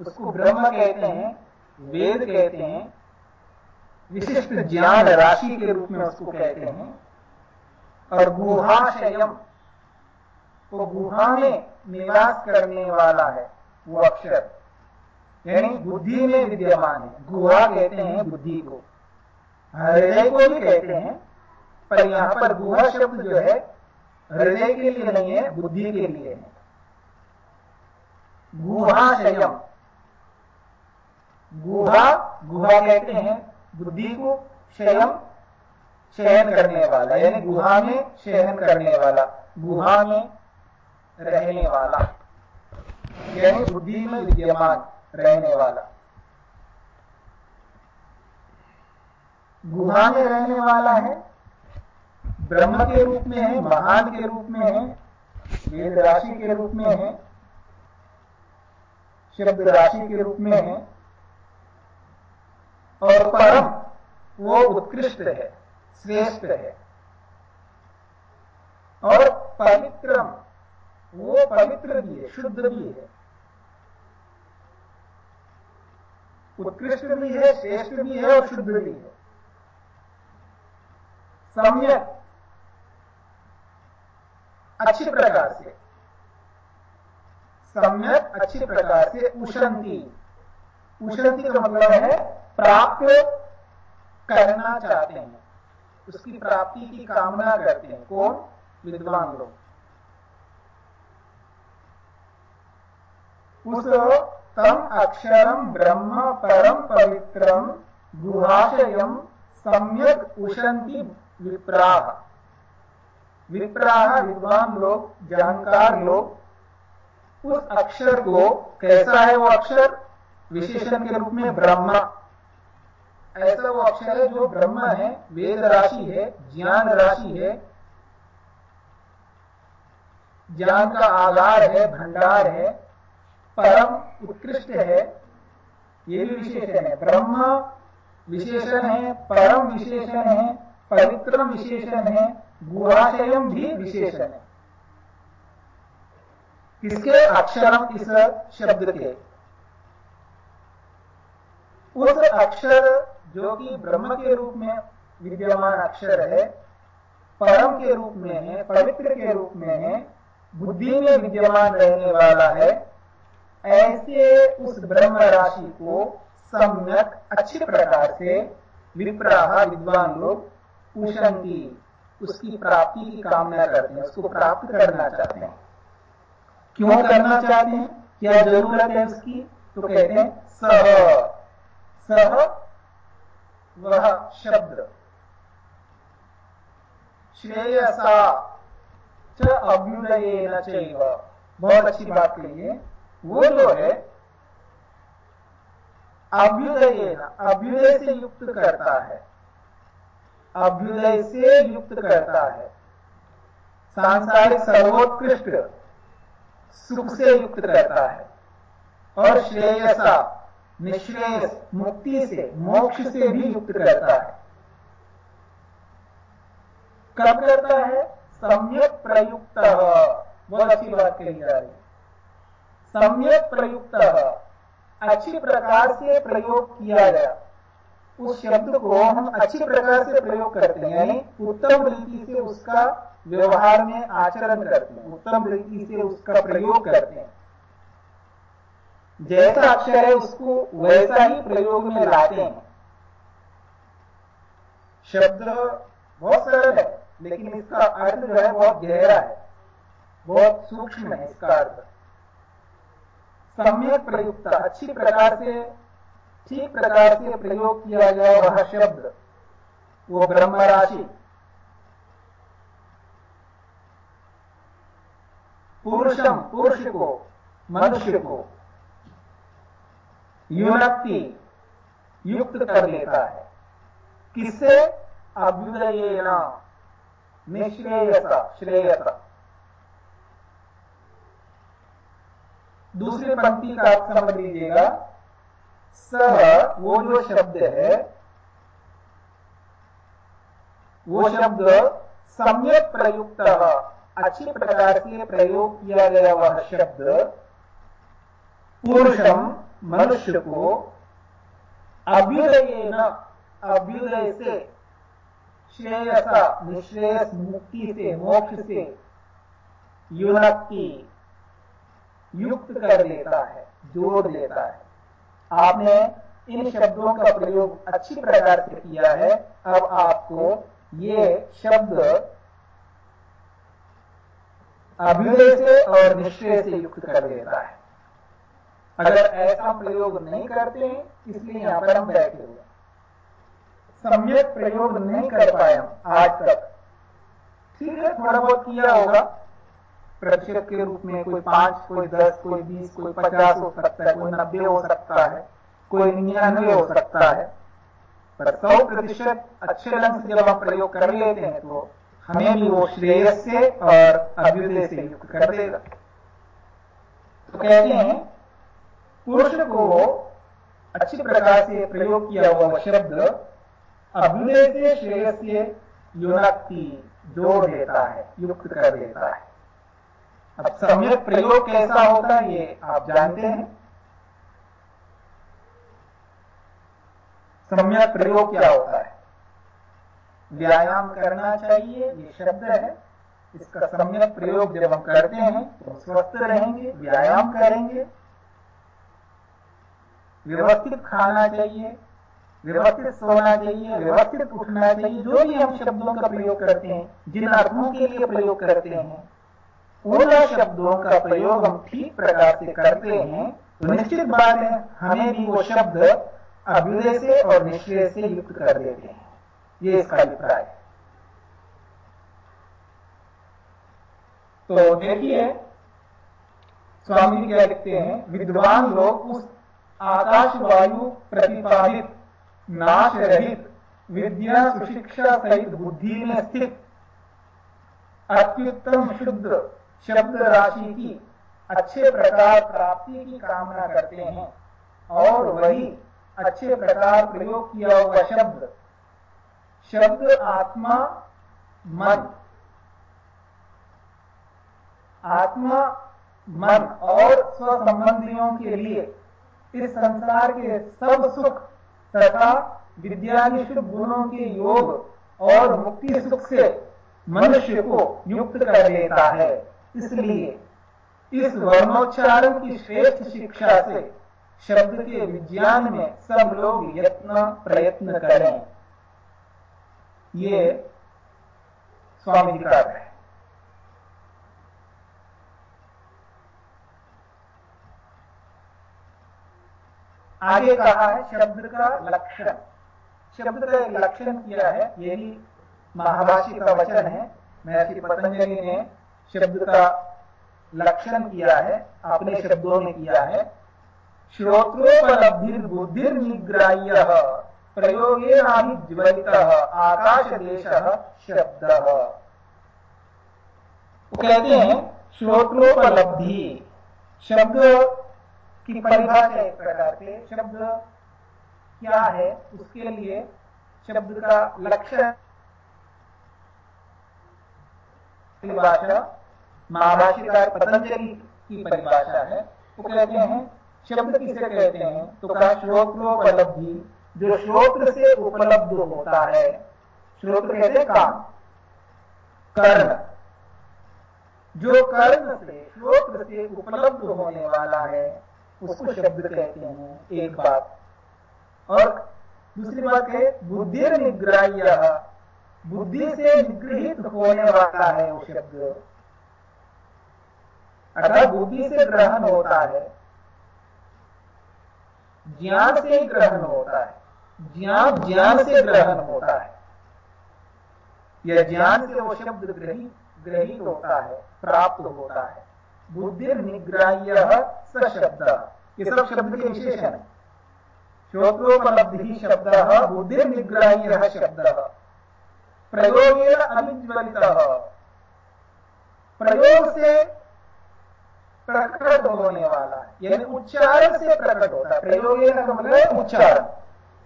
S1: उसको ब्रह्म कहते हैं, वेद कहते हैं, विशिष्ट ज्ञान राशि के रूप में उसको कहते हैं। और गुहाशयम वो गुहा में निवास करने वाला है, वो अक्षर। यानी बुद्धि में विद्यमान है। गुहा कहते हैं बुद्धि को। हृदय को भी कहते हैं, पर यहाँ पर गुहा शब्द जो है हृदय के लिए नहीं है, बुद्धि के लिए है। गुहाशयम गुहा गुहा कहते हैं, बुद्धि को शयम शयन करने वाला, यानी गुहा में शयन करने वाला, गुहा में रहने वाला, यानी बुद्धि में विद्यमान रहने वाला। गुहा में रहने वाला है ब्रह्म के रूप में है, महान के रूप में है वेद राशि के रूप में है शब्द राशि के रूप में है, और परम, वो उत्कृष्ट है, श्रेष्ठ है। और पवित्रम, वो पवित्र भी है, शुद्ध भी है। उत्कृष्ट भी है, श्रेष्ठ भी है और शुद्ध भी है। सम्यक अच्छी प्रकार से। सम्यक अच्छी प्रकार से उशंति। उशंति का मतलब है प्राप्त करना चाहते हैं। उसकी प्राप्ति की कामना करते हैं। कौन? विद्वान लोग। उस तम अक्षरम ब्रह्म परम पवित्रम गुहाशयम सम्यक उशंति विप्राह। विप्राह विद्वान लोग, जानकार लोग, उस अक्षर को कैसा है वो अक्षर? विशेषण के रूप में ब्रह्मा। ऐसा वो अक्षर है जो ब्रह्म है, वेद राशि है, ज्ञान राशि है। ज्ञान का आधार है, भंडार है, परम उत्कृष्ट है। ये भी विशेषण है। ब्रह्म विशेषण है, परम विशेषण है, पवित्रम विशेषण है गुहाशयम भी विशेषण है। किसके अक्षरम इस शब्द के? उस अक्षर जो कि ब्रह्म के रूप में विद्यमान अक्षर है, परम के रूप में है, पवित्र के रूप में है, बुद्धि में विद्यमान रहने वाला है, ऐसे उस ब्रह्म राशि को सम्यक अच्छी प्रकार से विप्राह विद्वान लोग उशंती उसकी प्राप्ति की कामना करते हैं, उसको प्राप्त करना चाहते हैं। क्यों करना चाहते हैं? क्या ज़रूरत है उसकी? तो कहते हैं, सह। सह वह शब्द। श्रेयसा च अभ्युदय न बहुत अच्छी बात कही है। वो जो है, अभ्युदय अभ्युदय से युक्त करता है। अभ्युदय से युक्त करता है। सांसारिक सर्वोत्कृष्ट सुख से युक्त करता है। और श्रेयसा निश्रेयस, मुक्ति से, मोक्ष से भी युक्त करता है। कब करता है, सम्यक प्रयुक्त बहुत अच्छी बात कही जा रही सम्यक प्रयुक्त अच्छी प्रकार से प्रयोग किया गया। उस शब्द को हम अच्छी प्रकार से प्रयोग करते हैं, यानी उत्तम रीति से उसका व्यवहार में आचरण करते हैं, उत्तम रीति से उसका प्रयोग करते हैं। जैसा अक्षर है, उसको वैसा ही प्रयोग में लाते हैं। शब्द बहुत सरल है, लेकिन इसका अर्थ जो है बहुत गहरा है, बहुत सूक्ष्म है इसका अर्थ। सम्यक प्रयुक्त अच्छी प्रकार से ठीक प्रकार से प्रयोग किया गया वह शब्द, वो ब्रह्म राशि। पुरुषम पुरुष को मनुष्य को युनक्ति युक्त कर लेता है। किससे? अभ्युदय निश्रेयसा श्रेयसा। दूसरी पंक्ति का आप समझ लीजिएगा। सह वो जो शब्द है, वो शब्द सम्यक प्रयुक्त, अच्छी प्रकार से प्रयोग किया गया वह शब्द पुरुषम मनुष्य को अभ्युदय अभ्युदय से, श्रेयसा, निश्रेयस, मुक्ति से, मोक्ष से, युनक्ति, युक्त कर देता है, जोड़ लेता है। आपने इन शब्दों का प्रयोग अच्छी प्रकार से किया है। अब आपको ये शब्द अभ्युदय से और निश्चय से युक्त कर देता है। अगर ऐसा प्रयोग नहीं करते हैं इसलिए यहाँ पर हम बैठे हुए सम्यक प्रयोग नहीं कर पाए हम आज तक। ठीक है, थोड़ा बहुत किया होगा। प्रतिशत के रूप में कोई पाँच, कोई दस, कोई बीस, कोई पचास हो सकता है, कोई नब्बे हो सकता है, कोई निन्यानवे हो सकता है। पर सौ प्रतिशत अच्छे ढंग से जब आप प्रयोग कर लेते हैं तो हमें भी वो श्रेयस से और अभ्युदय से युक्त कर देगा। तो कहते हैं, पुरुष को अच्छी प्रकार से प्रयोग किया हुआ शब्द अभ्युदय से श्रेयस से युनक्ति जोड़ देता है, युक्त कर देता है। सम्यक प्रयोग कैसा होता है, ये आप जानते हैं। सम्यक प्रयोग क्या होता है? व्यायाम करना चाहिए, ये शब्द है। इसका सम्यक प्रयोग जब हम करते हैं तो स्वस्थ रहेंगे, व्यायाम करेंगे। व्यवस्थित खाना चाहिए, व्यवस्थित सोना चाहिए, व्यवस्थित उठना चाहिए, जो भी हम शब्दों का प्रयोग करते हैं, जिन अर्थों के लिए प्रयोग करते हैं। उन शब्दों का प्रयोग हम ठीक प्रकार से करते हैं तो निश्चित बात है, हमें भी वो शब्द अभ्युदय से और निश्चय से युक्त कर देते हैं। ये इसका अभिप्राय है। तो देखिए, स्वामी जी क्या लिखते हैं? विद्वान लोग उस आकाश वायु प्रतिपादित नाश रहित विद्या सुशिक्षा सहित बुद्धि में स्थित, अत्युत्तम शुद्ध शब्द राशि की अच्छे प्रकार प्राप्ति की कामना करते हैं और वही अच्छे प्रकार प्रयोग किया हुआ शब्द। शब्द आत्मा मन। आत्मा मन और स्वसंबंधियों के लिए इस संसार के सब सुख तथा विद्यादि शुभ गुणों के योग और मुक्ति सुख से मनुष्य को युक्त कर लेता है। इसलिए इस वर्णोच्चारण की श्रेष्ठ शिक्षा से शब्द के विज्ञान में सब लोग यत्न प्रयत्न करें। ये स्वामी जी का है आगे कहा है शब्द का लक्षण। शब्द का एक लक्षण किया है? यही महाभाषी का वचन है। महर्षि पतंजलि ने शब्द का लक्षण किया है, अपने शब्दों में किया है। श्रोत्रोपलब्धिर बुद्धिर निग्राह्य प्रयोगेनाभिज्वलित आकाश देश शब्द कहते हैं, श्रोत्रोपलब्धि, शब्द की परिभाषा एक प्रकार से, शब्द क्या है, उसके लिए शब्द का लक्ष्य परिभाषा महाभाष्यकार पतंजलि की परिभाषा है। वो कहते हैं, शब्द किसे कहते हैं? तो कहा, श्रोत्रोपलब्धि, जो श्रोत्र से उपलब्ध होता है। श्रोत्र कहते हैं काम। कर्ण। जो कर्ण से, श्रोत्र से उपलब्ध होने वाला है, उसको शब्द कहते हैं, एक बात। और दूसरी बात है बुद्धि निग्राह्य बुद्धि से निगृहित होने वाला है वो शब्द। अर्थात बुद्धि से ग्रहण होता है। ज्ञान से ग्रहण होता है। ज्ञान ज्ञान से ग्रहण होता है। यह ज्ञान से वो शब्द ग्रहित ग्रहित होता है, प्राप्त होता है। बुद्धि निग्राह्य स शब्द ये सब शब्द के विशेषण है। शब्द बुद्धि निग्राह्य शब्द। प्रयोगेन अभिज्वलित प्रयोग से प्रकट होने वाला यानी उच्चारण से प्रकट होता है। प्रयोग का मतलब उच्चारण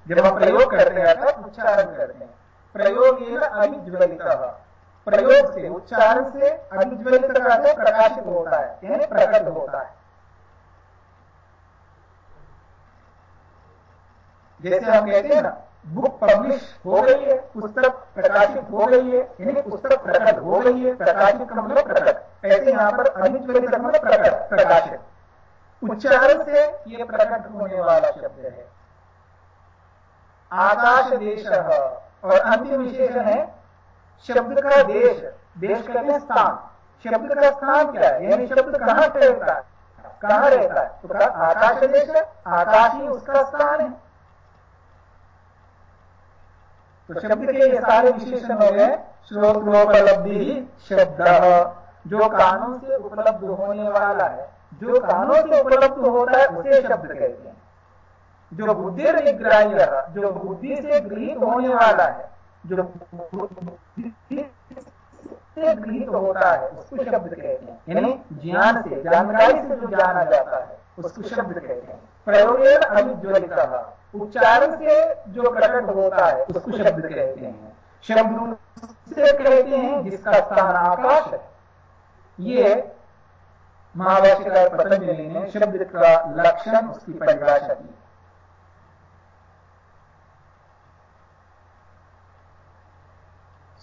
S1: जब हम प्रयोग करते हैं अर्थात उच्चारण करते हैं। प्रयोग अभिज्वलित प्रयोग से उच्चारण से अभिज्वलित प्रकाशित होता है, यानी प्रकट होता है। जैसे हम कहते हैं ना बुक पब्लिश हो गई है, पुस्तक प्रकाशित हो गई है, यानी पुस्तक प्रकट हो गई है, प्रकाशित का मतलब प्रकट। ऐसे यहाँ पर अभिज्वलित का मतलब प्रकट, प्रकाशित। उच्चारण से ये प्रकट होने वाला शब्द है। आकाश देश और अंतिम विशेषण है, शब्द का देश। देश हैं स्थान। शब्द का स्थान क्या है? यानी शब्द कहाँ रहता है? कहाँ रहता है? तो आकाश देश आकाश ही उसका स्थान है। तो शब्द के ये सारे विशेषण हो गए श्रोत्रोपलब्धि शब्द जो कानों से उपलब्ध होने वाला है, जो कानों से उपलब्ध होता है, उसे शब्द कहते हैं। जो बुद्धि निग्राह्य जो बुद्धि से गृहित होने वाला है, जो से गृहित होता है, उसको शब्द कहते हैं। यानी ज्ञान से, जानकारी से जो जाना जाता है, उसको शब्द कहते हैं। प्रयोग अभिज्वलित उच्चारण से जो प्रकट होता है उसको शब्द कहते हैं। शब्द से कहते हैं जिसका स्थान आकाश है। ये महाभाष्यकार पतंजलि ने शब्द का लक्षण उसकी परिभाषा की।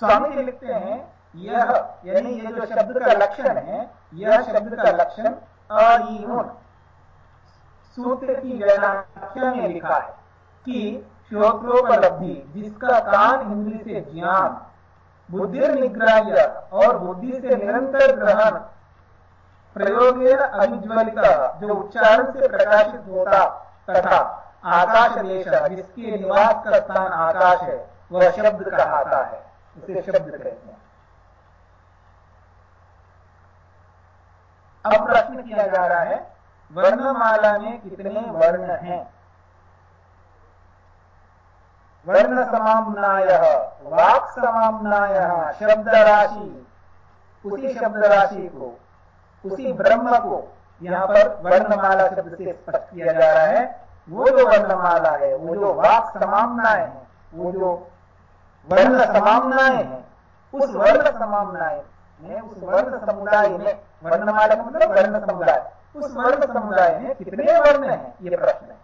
S1: स्वामी जी लिखते हैं यह यानी ये जो शब्द का लक्षण है यह शब्द का लक्षण अयुन सूत्र की व्याख्या में लिखा है कि श्रोत्रोपलब्धि, जिसका कान इंद्री से ज्ञान, बुद्धि निग्राह्य और बुद्धि से निरंतर ग्रहण प्रयोग अभिज्वलित, जो उच्चारण से प्रकाशित होता तथा आकाश देश जिसके निवास का स्थान आकाश है, वह शब्द कहता है। उसे शब्द कहते हैं। अब प्रश्न किया जा रहा है वर्णमाला में कितने वर्ण हैं? वर्ण समामनाय वाक समामनाय शब्द राशि उसी शब्द राशि को, उसी ब्रह्म को यहाँ पर वर्णमाला शब्द से स्पष्ट किया जा रहा है। वो जो वर्णमाला है, वो जो वाक समामनाएँ है, वो जो वर्ण समामनाएँ है, उस वर्ण समामनाएँ में, उस वर्ण समुदाय में वर्णमाला मतलब वर्ण समुदाय। उस वर्ण समुदाय में कितने वर्ण हैं? ये प्रश्न है।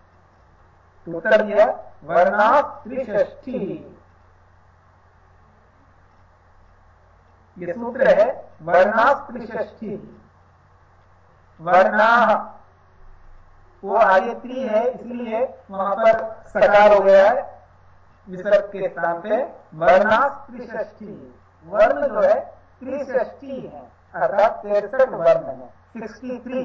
S1: उत्तर दिया वर्णा त्रिष्ठी ये सूत्र है वर्णास्त्रिष्ठी वर्णा। वो आगे त्री है, इसलिए वहाँ पर सकार हो गया है। विसर्ग के स्थान पे वर्णास्त्रिष्ठी वर्ण जो है त्रिष्ठी है, अर्थात तिरसठ वर्ण है सिक्सटी थ्री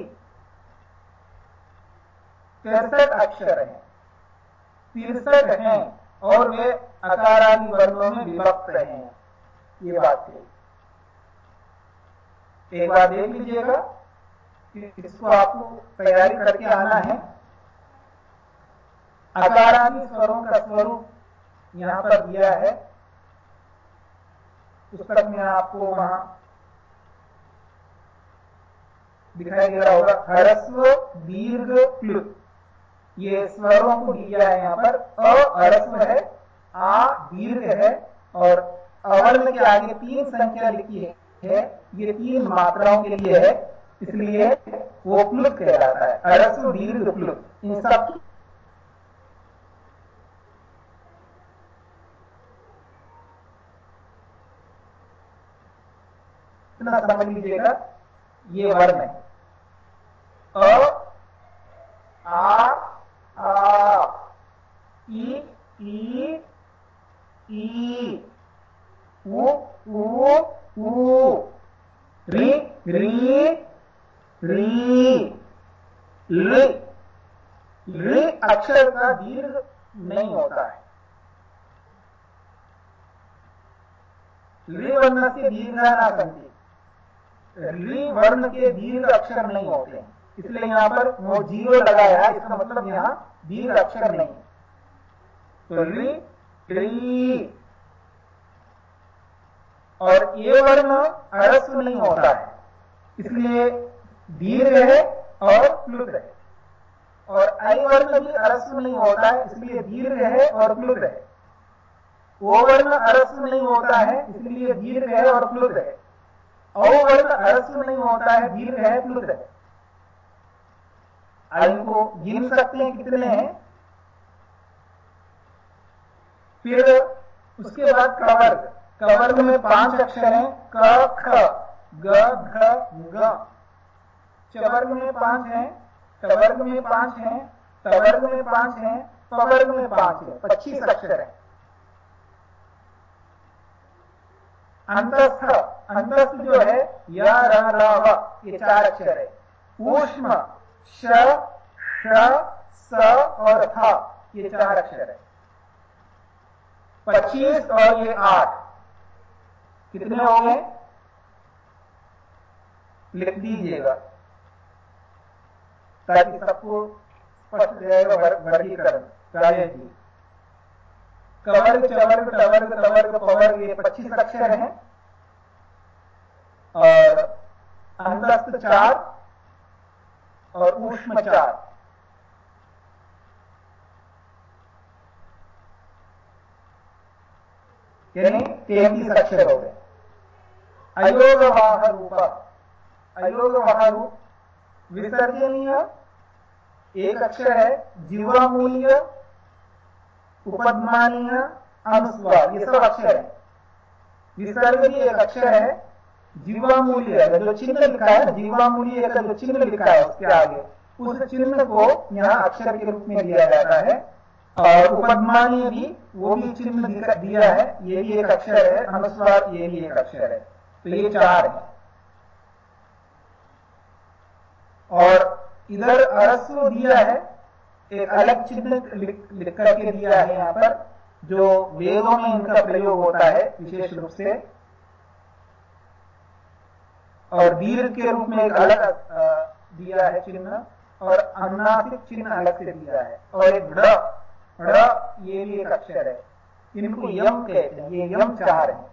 S1: तिरसठ अक्षर हैं। तिरसठ हैं और वे अकारादि वर्णों में विभक्त हैं। ये बात है। एक बार देख लीजिएगा इसको आपको तैयारी करके आना है। अकारादि स्वरों का स्वरूप यहाँ पर दिया है। पुस्तक में आपको वहाँ दिखाई दे रहा होगा, हरस्व दीर्घ प्लुत ये स्वरों को दिया है यहाँ पर। अरस्व है आ दीर्घ है और अवर्ण के आगे तीन संख्या लिखी है, है ये तीन मात्राओं के लिए है इसलिए वो प्लुत कहलाता है। अरस्व दीर्घ प्लुत इन सब समझ लीजिएगा ये वर्ण है। अ आ ई ई री री री अक्षर का दीर्घ नहीं होता है वर्ण से दीर्घा ना संति ली वर्ण के दीर्घ अक्षर नहीं होते इसलिए यहाँ पर वो ज़ीरो लगाया है इसका मतलब यहाँ दीर्घ अक्षर नहीं तो ली ली और ये वर्ण अरस्व नहीं होता है। इसलिए दीर्घ है और प्लुत है। और आई वर्ण भी अरस्व नहीं होता है, इसलिए दीर्घ है और प्लुत है। वो वर्ण अरस्व नहीं होता है, इसलिए दीर्घ है और प्लुत है। अवर्ण अरस्व नहीं होता है, दीर्घ है प्लुत है। आयु को गिन सकते हैं कितने हैं? फिर उसके बाद कवर्ग। कवर्ग में पाँच अक्षर हैं, क, ख, ग, घ, ग। चवर्ग में पाँच हैं टवर्ग में पाँच हैं, तवर्ग में पाँच हैं, पवर्ग में पाँच है। पच्चीस अक्षर है। अंतस्थ। अंतस्थ जो है, या, र ये चार अक्षर है। ऊष्म, श श स और थ, ये चार अक्षर है। पच्चीस और ये आठ। कितने हो गए लिख दीजिएगा। ताकि सबको स्पष्ट रहेगा वर्गीकरण। कार्य जी कवर्ग चवर्ग टवर्ग तवर्ग पवर्ग ये पच्चीस अक्षर हैं। और अंतस्थ चार और ऊष्म चार। यानी तैतीस अक्षर हो गए अयोग वाह रूप अयोग वाह रूप विसर्जनीय, एक अक्षर है जीवा मूल्य उपदमानीय, अनुस्वार, ये सब अक्षर है। विसर्ग भी एक अक्षर है जीवा मूल्य जो चिन्ह लिखा है जीवा मूल्य का जो चिन्ह लिखा है उसके आगे, उस चिन्ह को यहाँ अक्षर के रूप में दिया जाता है। और उपदमानीय भी वो भी चिन्ह दिया है। ये भी एक अक्षर है। अनुस्वार ये भी एक अक्षर है। तो ये चार है। और इधर अरस्व दिया है। एक अलग चिन्ह लिख करके दिया है यहाँ पर, जो वेदों में इनका प्रयोग होता है, विशेष रूप से। और दीर्घ के रूप में एक अलग दिया है चिन्ह, और अनुनासिक चिन्ह अलग से दिया है। और एक ये भी एक अक्षर है इनको यम कहते हैं ये यम चार है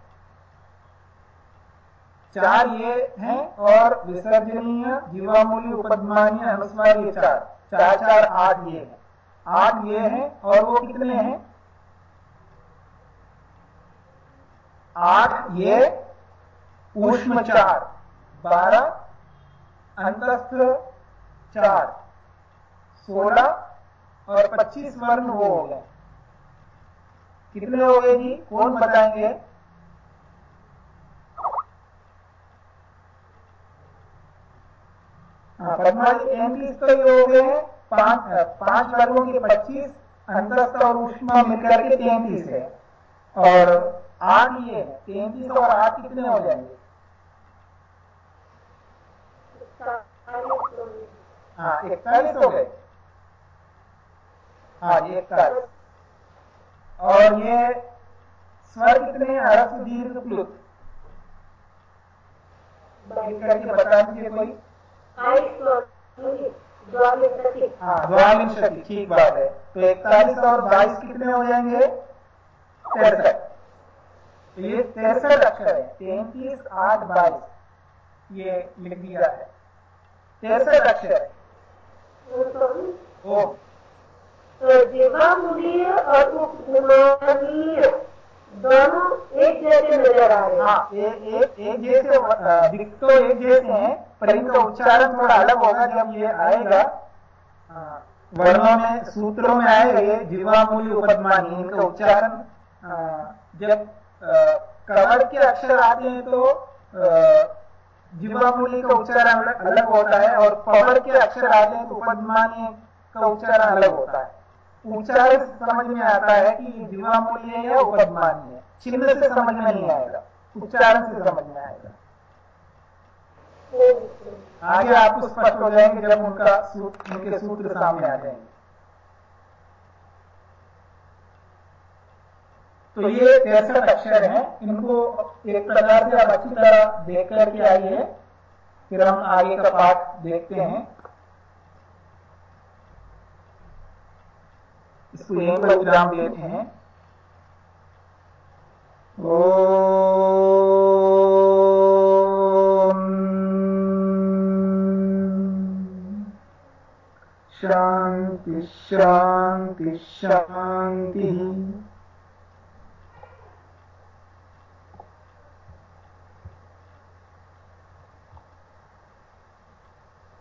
S1: चार ये हैं और विसर्जनीय जीवामूल्य उपदमानीय अनुस्वार ये चार चार चार आठ ये है आठ ये हैं और वो कितने हैं आठ ये ऊष्म चार बारह अंतस्त्र चार सोलह और पच्चीस वर्ण वो हो गए। कितने हो गए जी? कौन बताएँगे? हाँ, तैंतीस तो ये हो गए पाँच पाँच वर्गों के पच्चीस अंतस्थ और उष्मा मिलकर के तैंतीस है। और आठ ये है तैंतीस और आठ कितने हो जाएँगे? हाँ इकतालीस हो गए। हाँ ये इकतालीस और ये स्वर कितने हरफ दीर्घ प्लुत करके बता दीजिए कोई। हाँ द्वाविंशति ठीक बात है। तो इकतालीस और बाईस कितने हो जाएँगे? तिरसठ। तो ये तिरसठ अक्षर है। तैतीस आठ बाईस। ये लिख दिया है। तिरसठ अक्षर है। ओ
S3: जीवामूलीय और उपमानीय। दोनों एक जैसे नज़र आ रहे हैं।
S1: तो एक जैसे हैं, पर उच्चारण थोड़ा अलग होगा जब ये आएगा। वर्णों में, सूत्रों में आएगा ये जीवामूली उपदमानी इनका उच्चारण जब कवड़ के अक्षर आते हैं तो जीवामूली का उच्चारण अलग होता है और पवड़ के अक्षर आते हैं तो उपदमानी का उच्चारण अलग होता है। उच्चारण समझ में आता है कि जीवामूल्य है या उपदमानी है चिन्ह से समझ में नहीं आएगा। उच्चारण से समझ में आएगा। आगे आपको स्पष्ट हो जाएँगे जब उनका सूत्र उनके सूत्र सामने आ जाएँगे। तो ये तिरसठ अक्षर हैं। इनको एक प्रकार से आप अच्छी तरह देख करके आइए। फिर हम आगे का पाठ देखते हैं। इसको यहीं पर विराम लेते हैं। ओ शांति शांति शांति।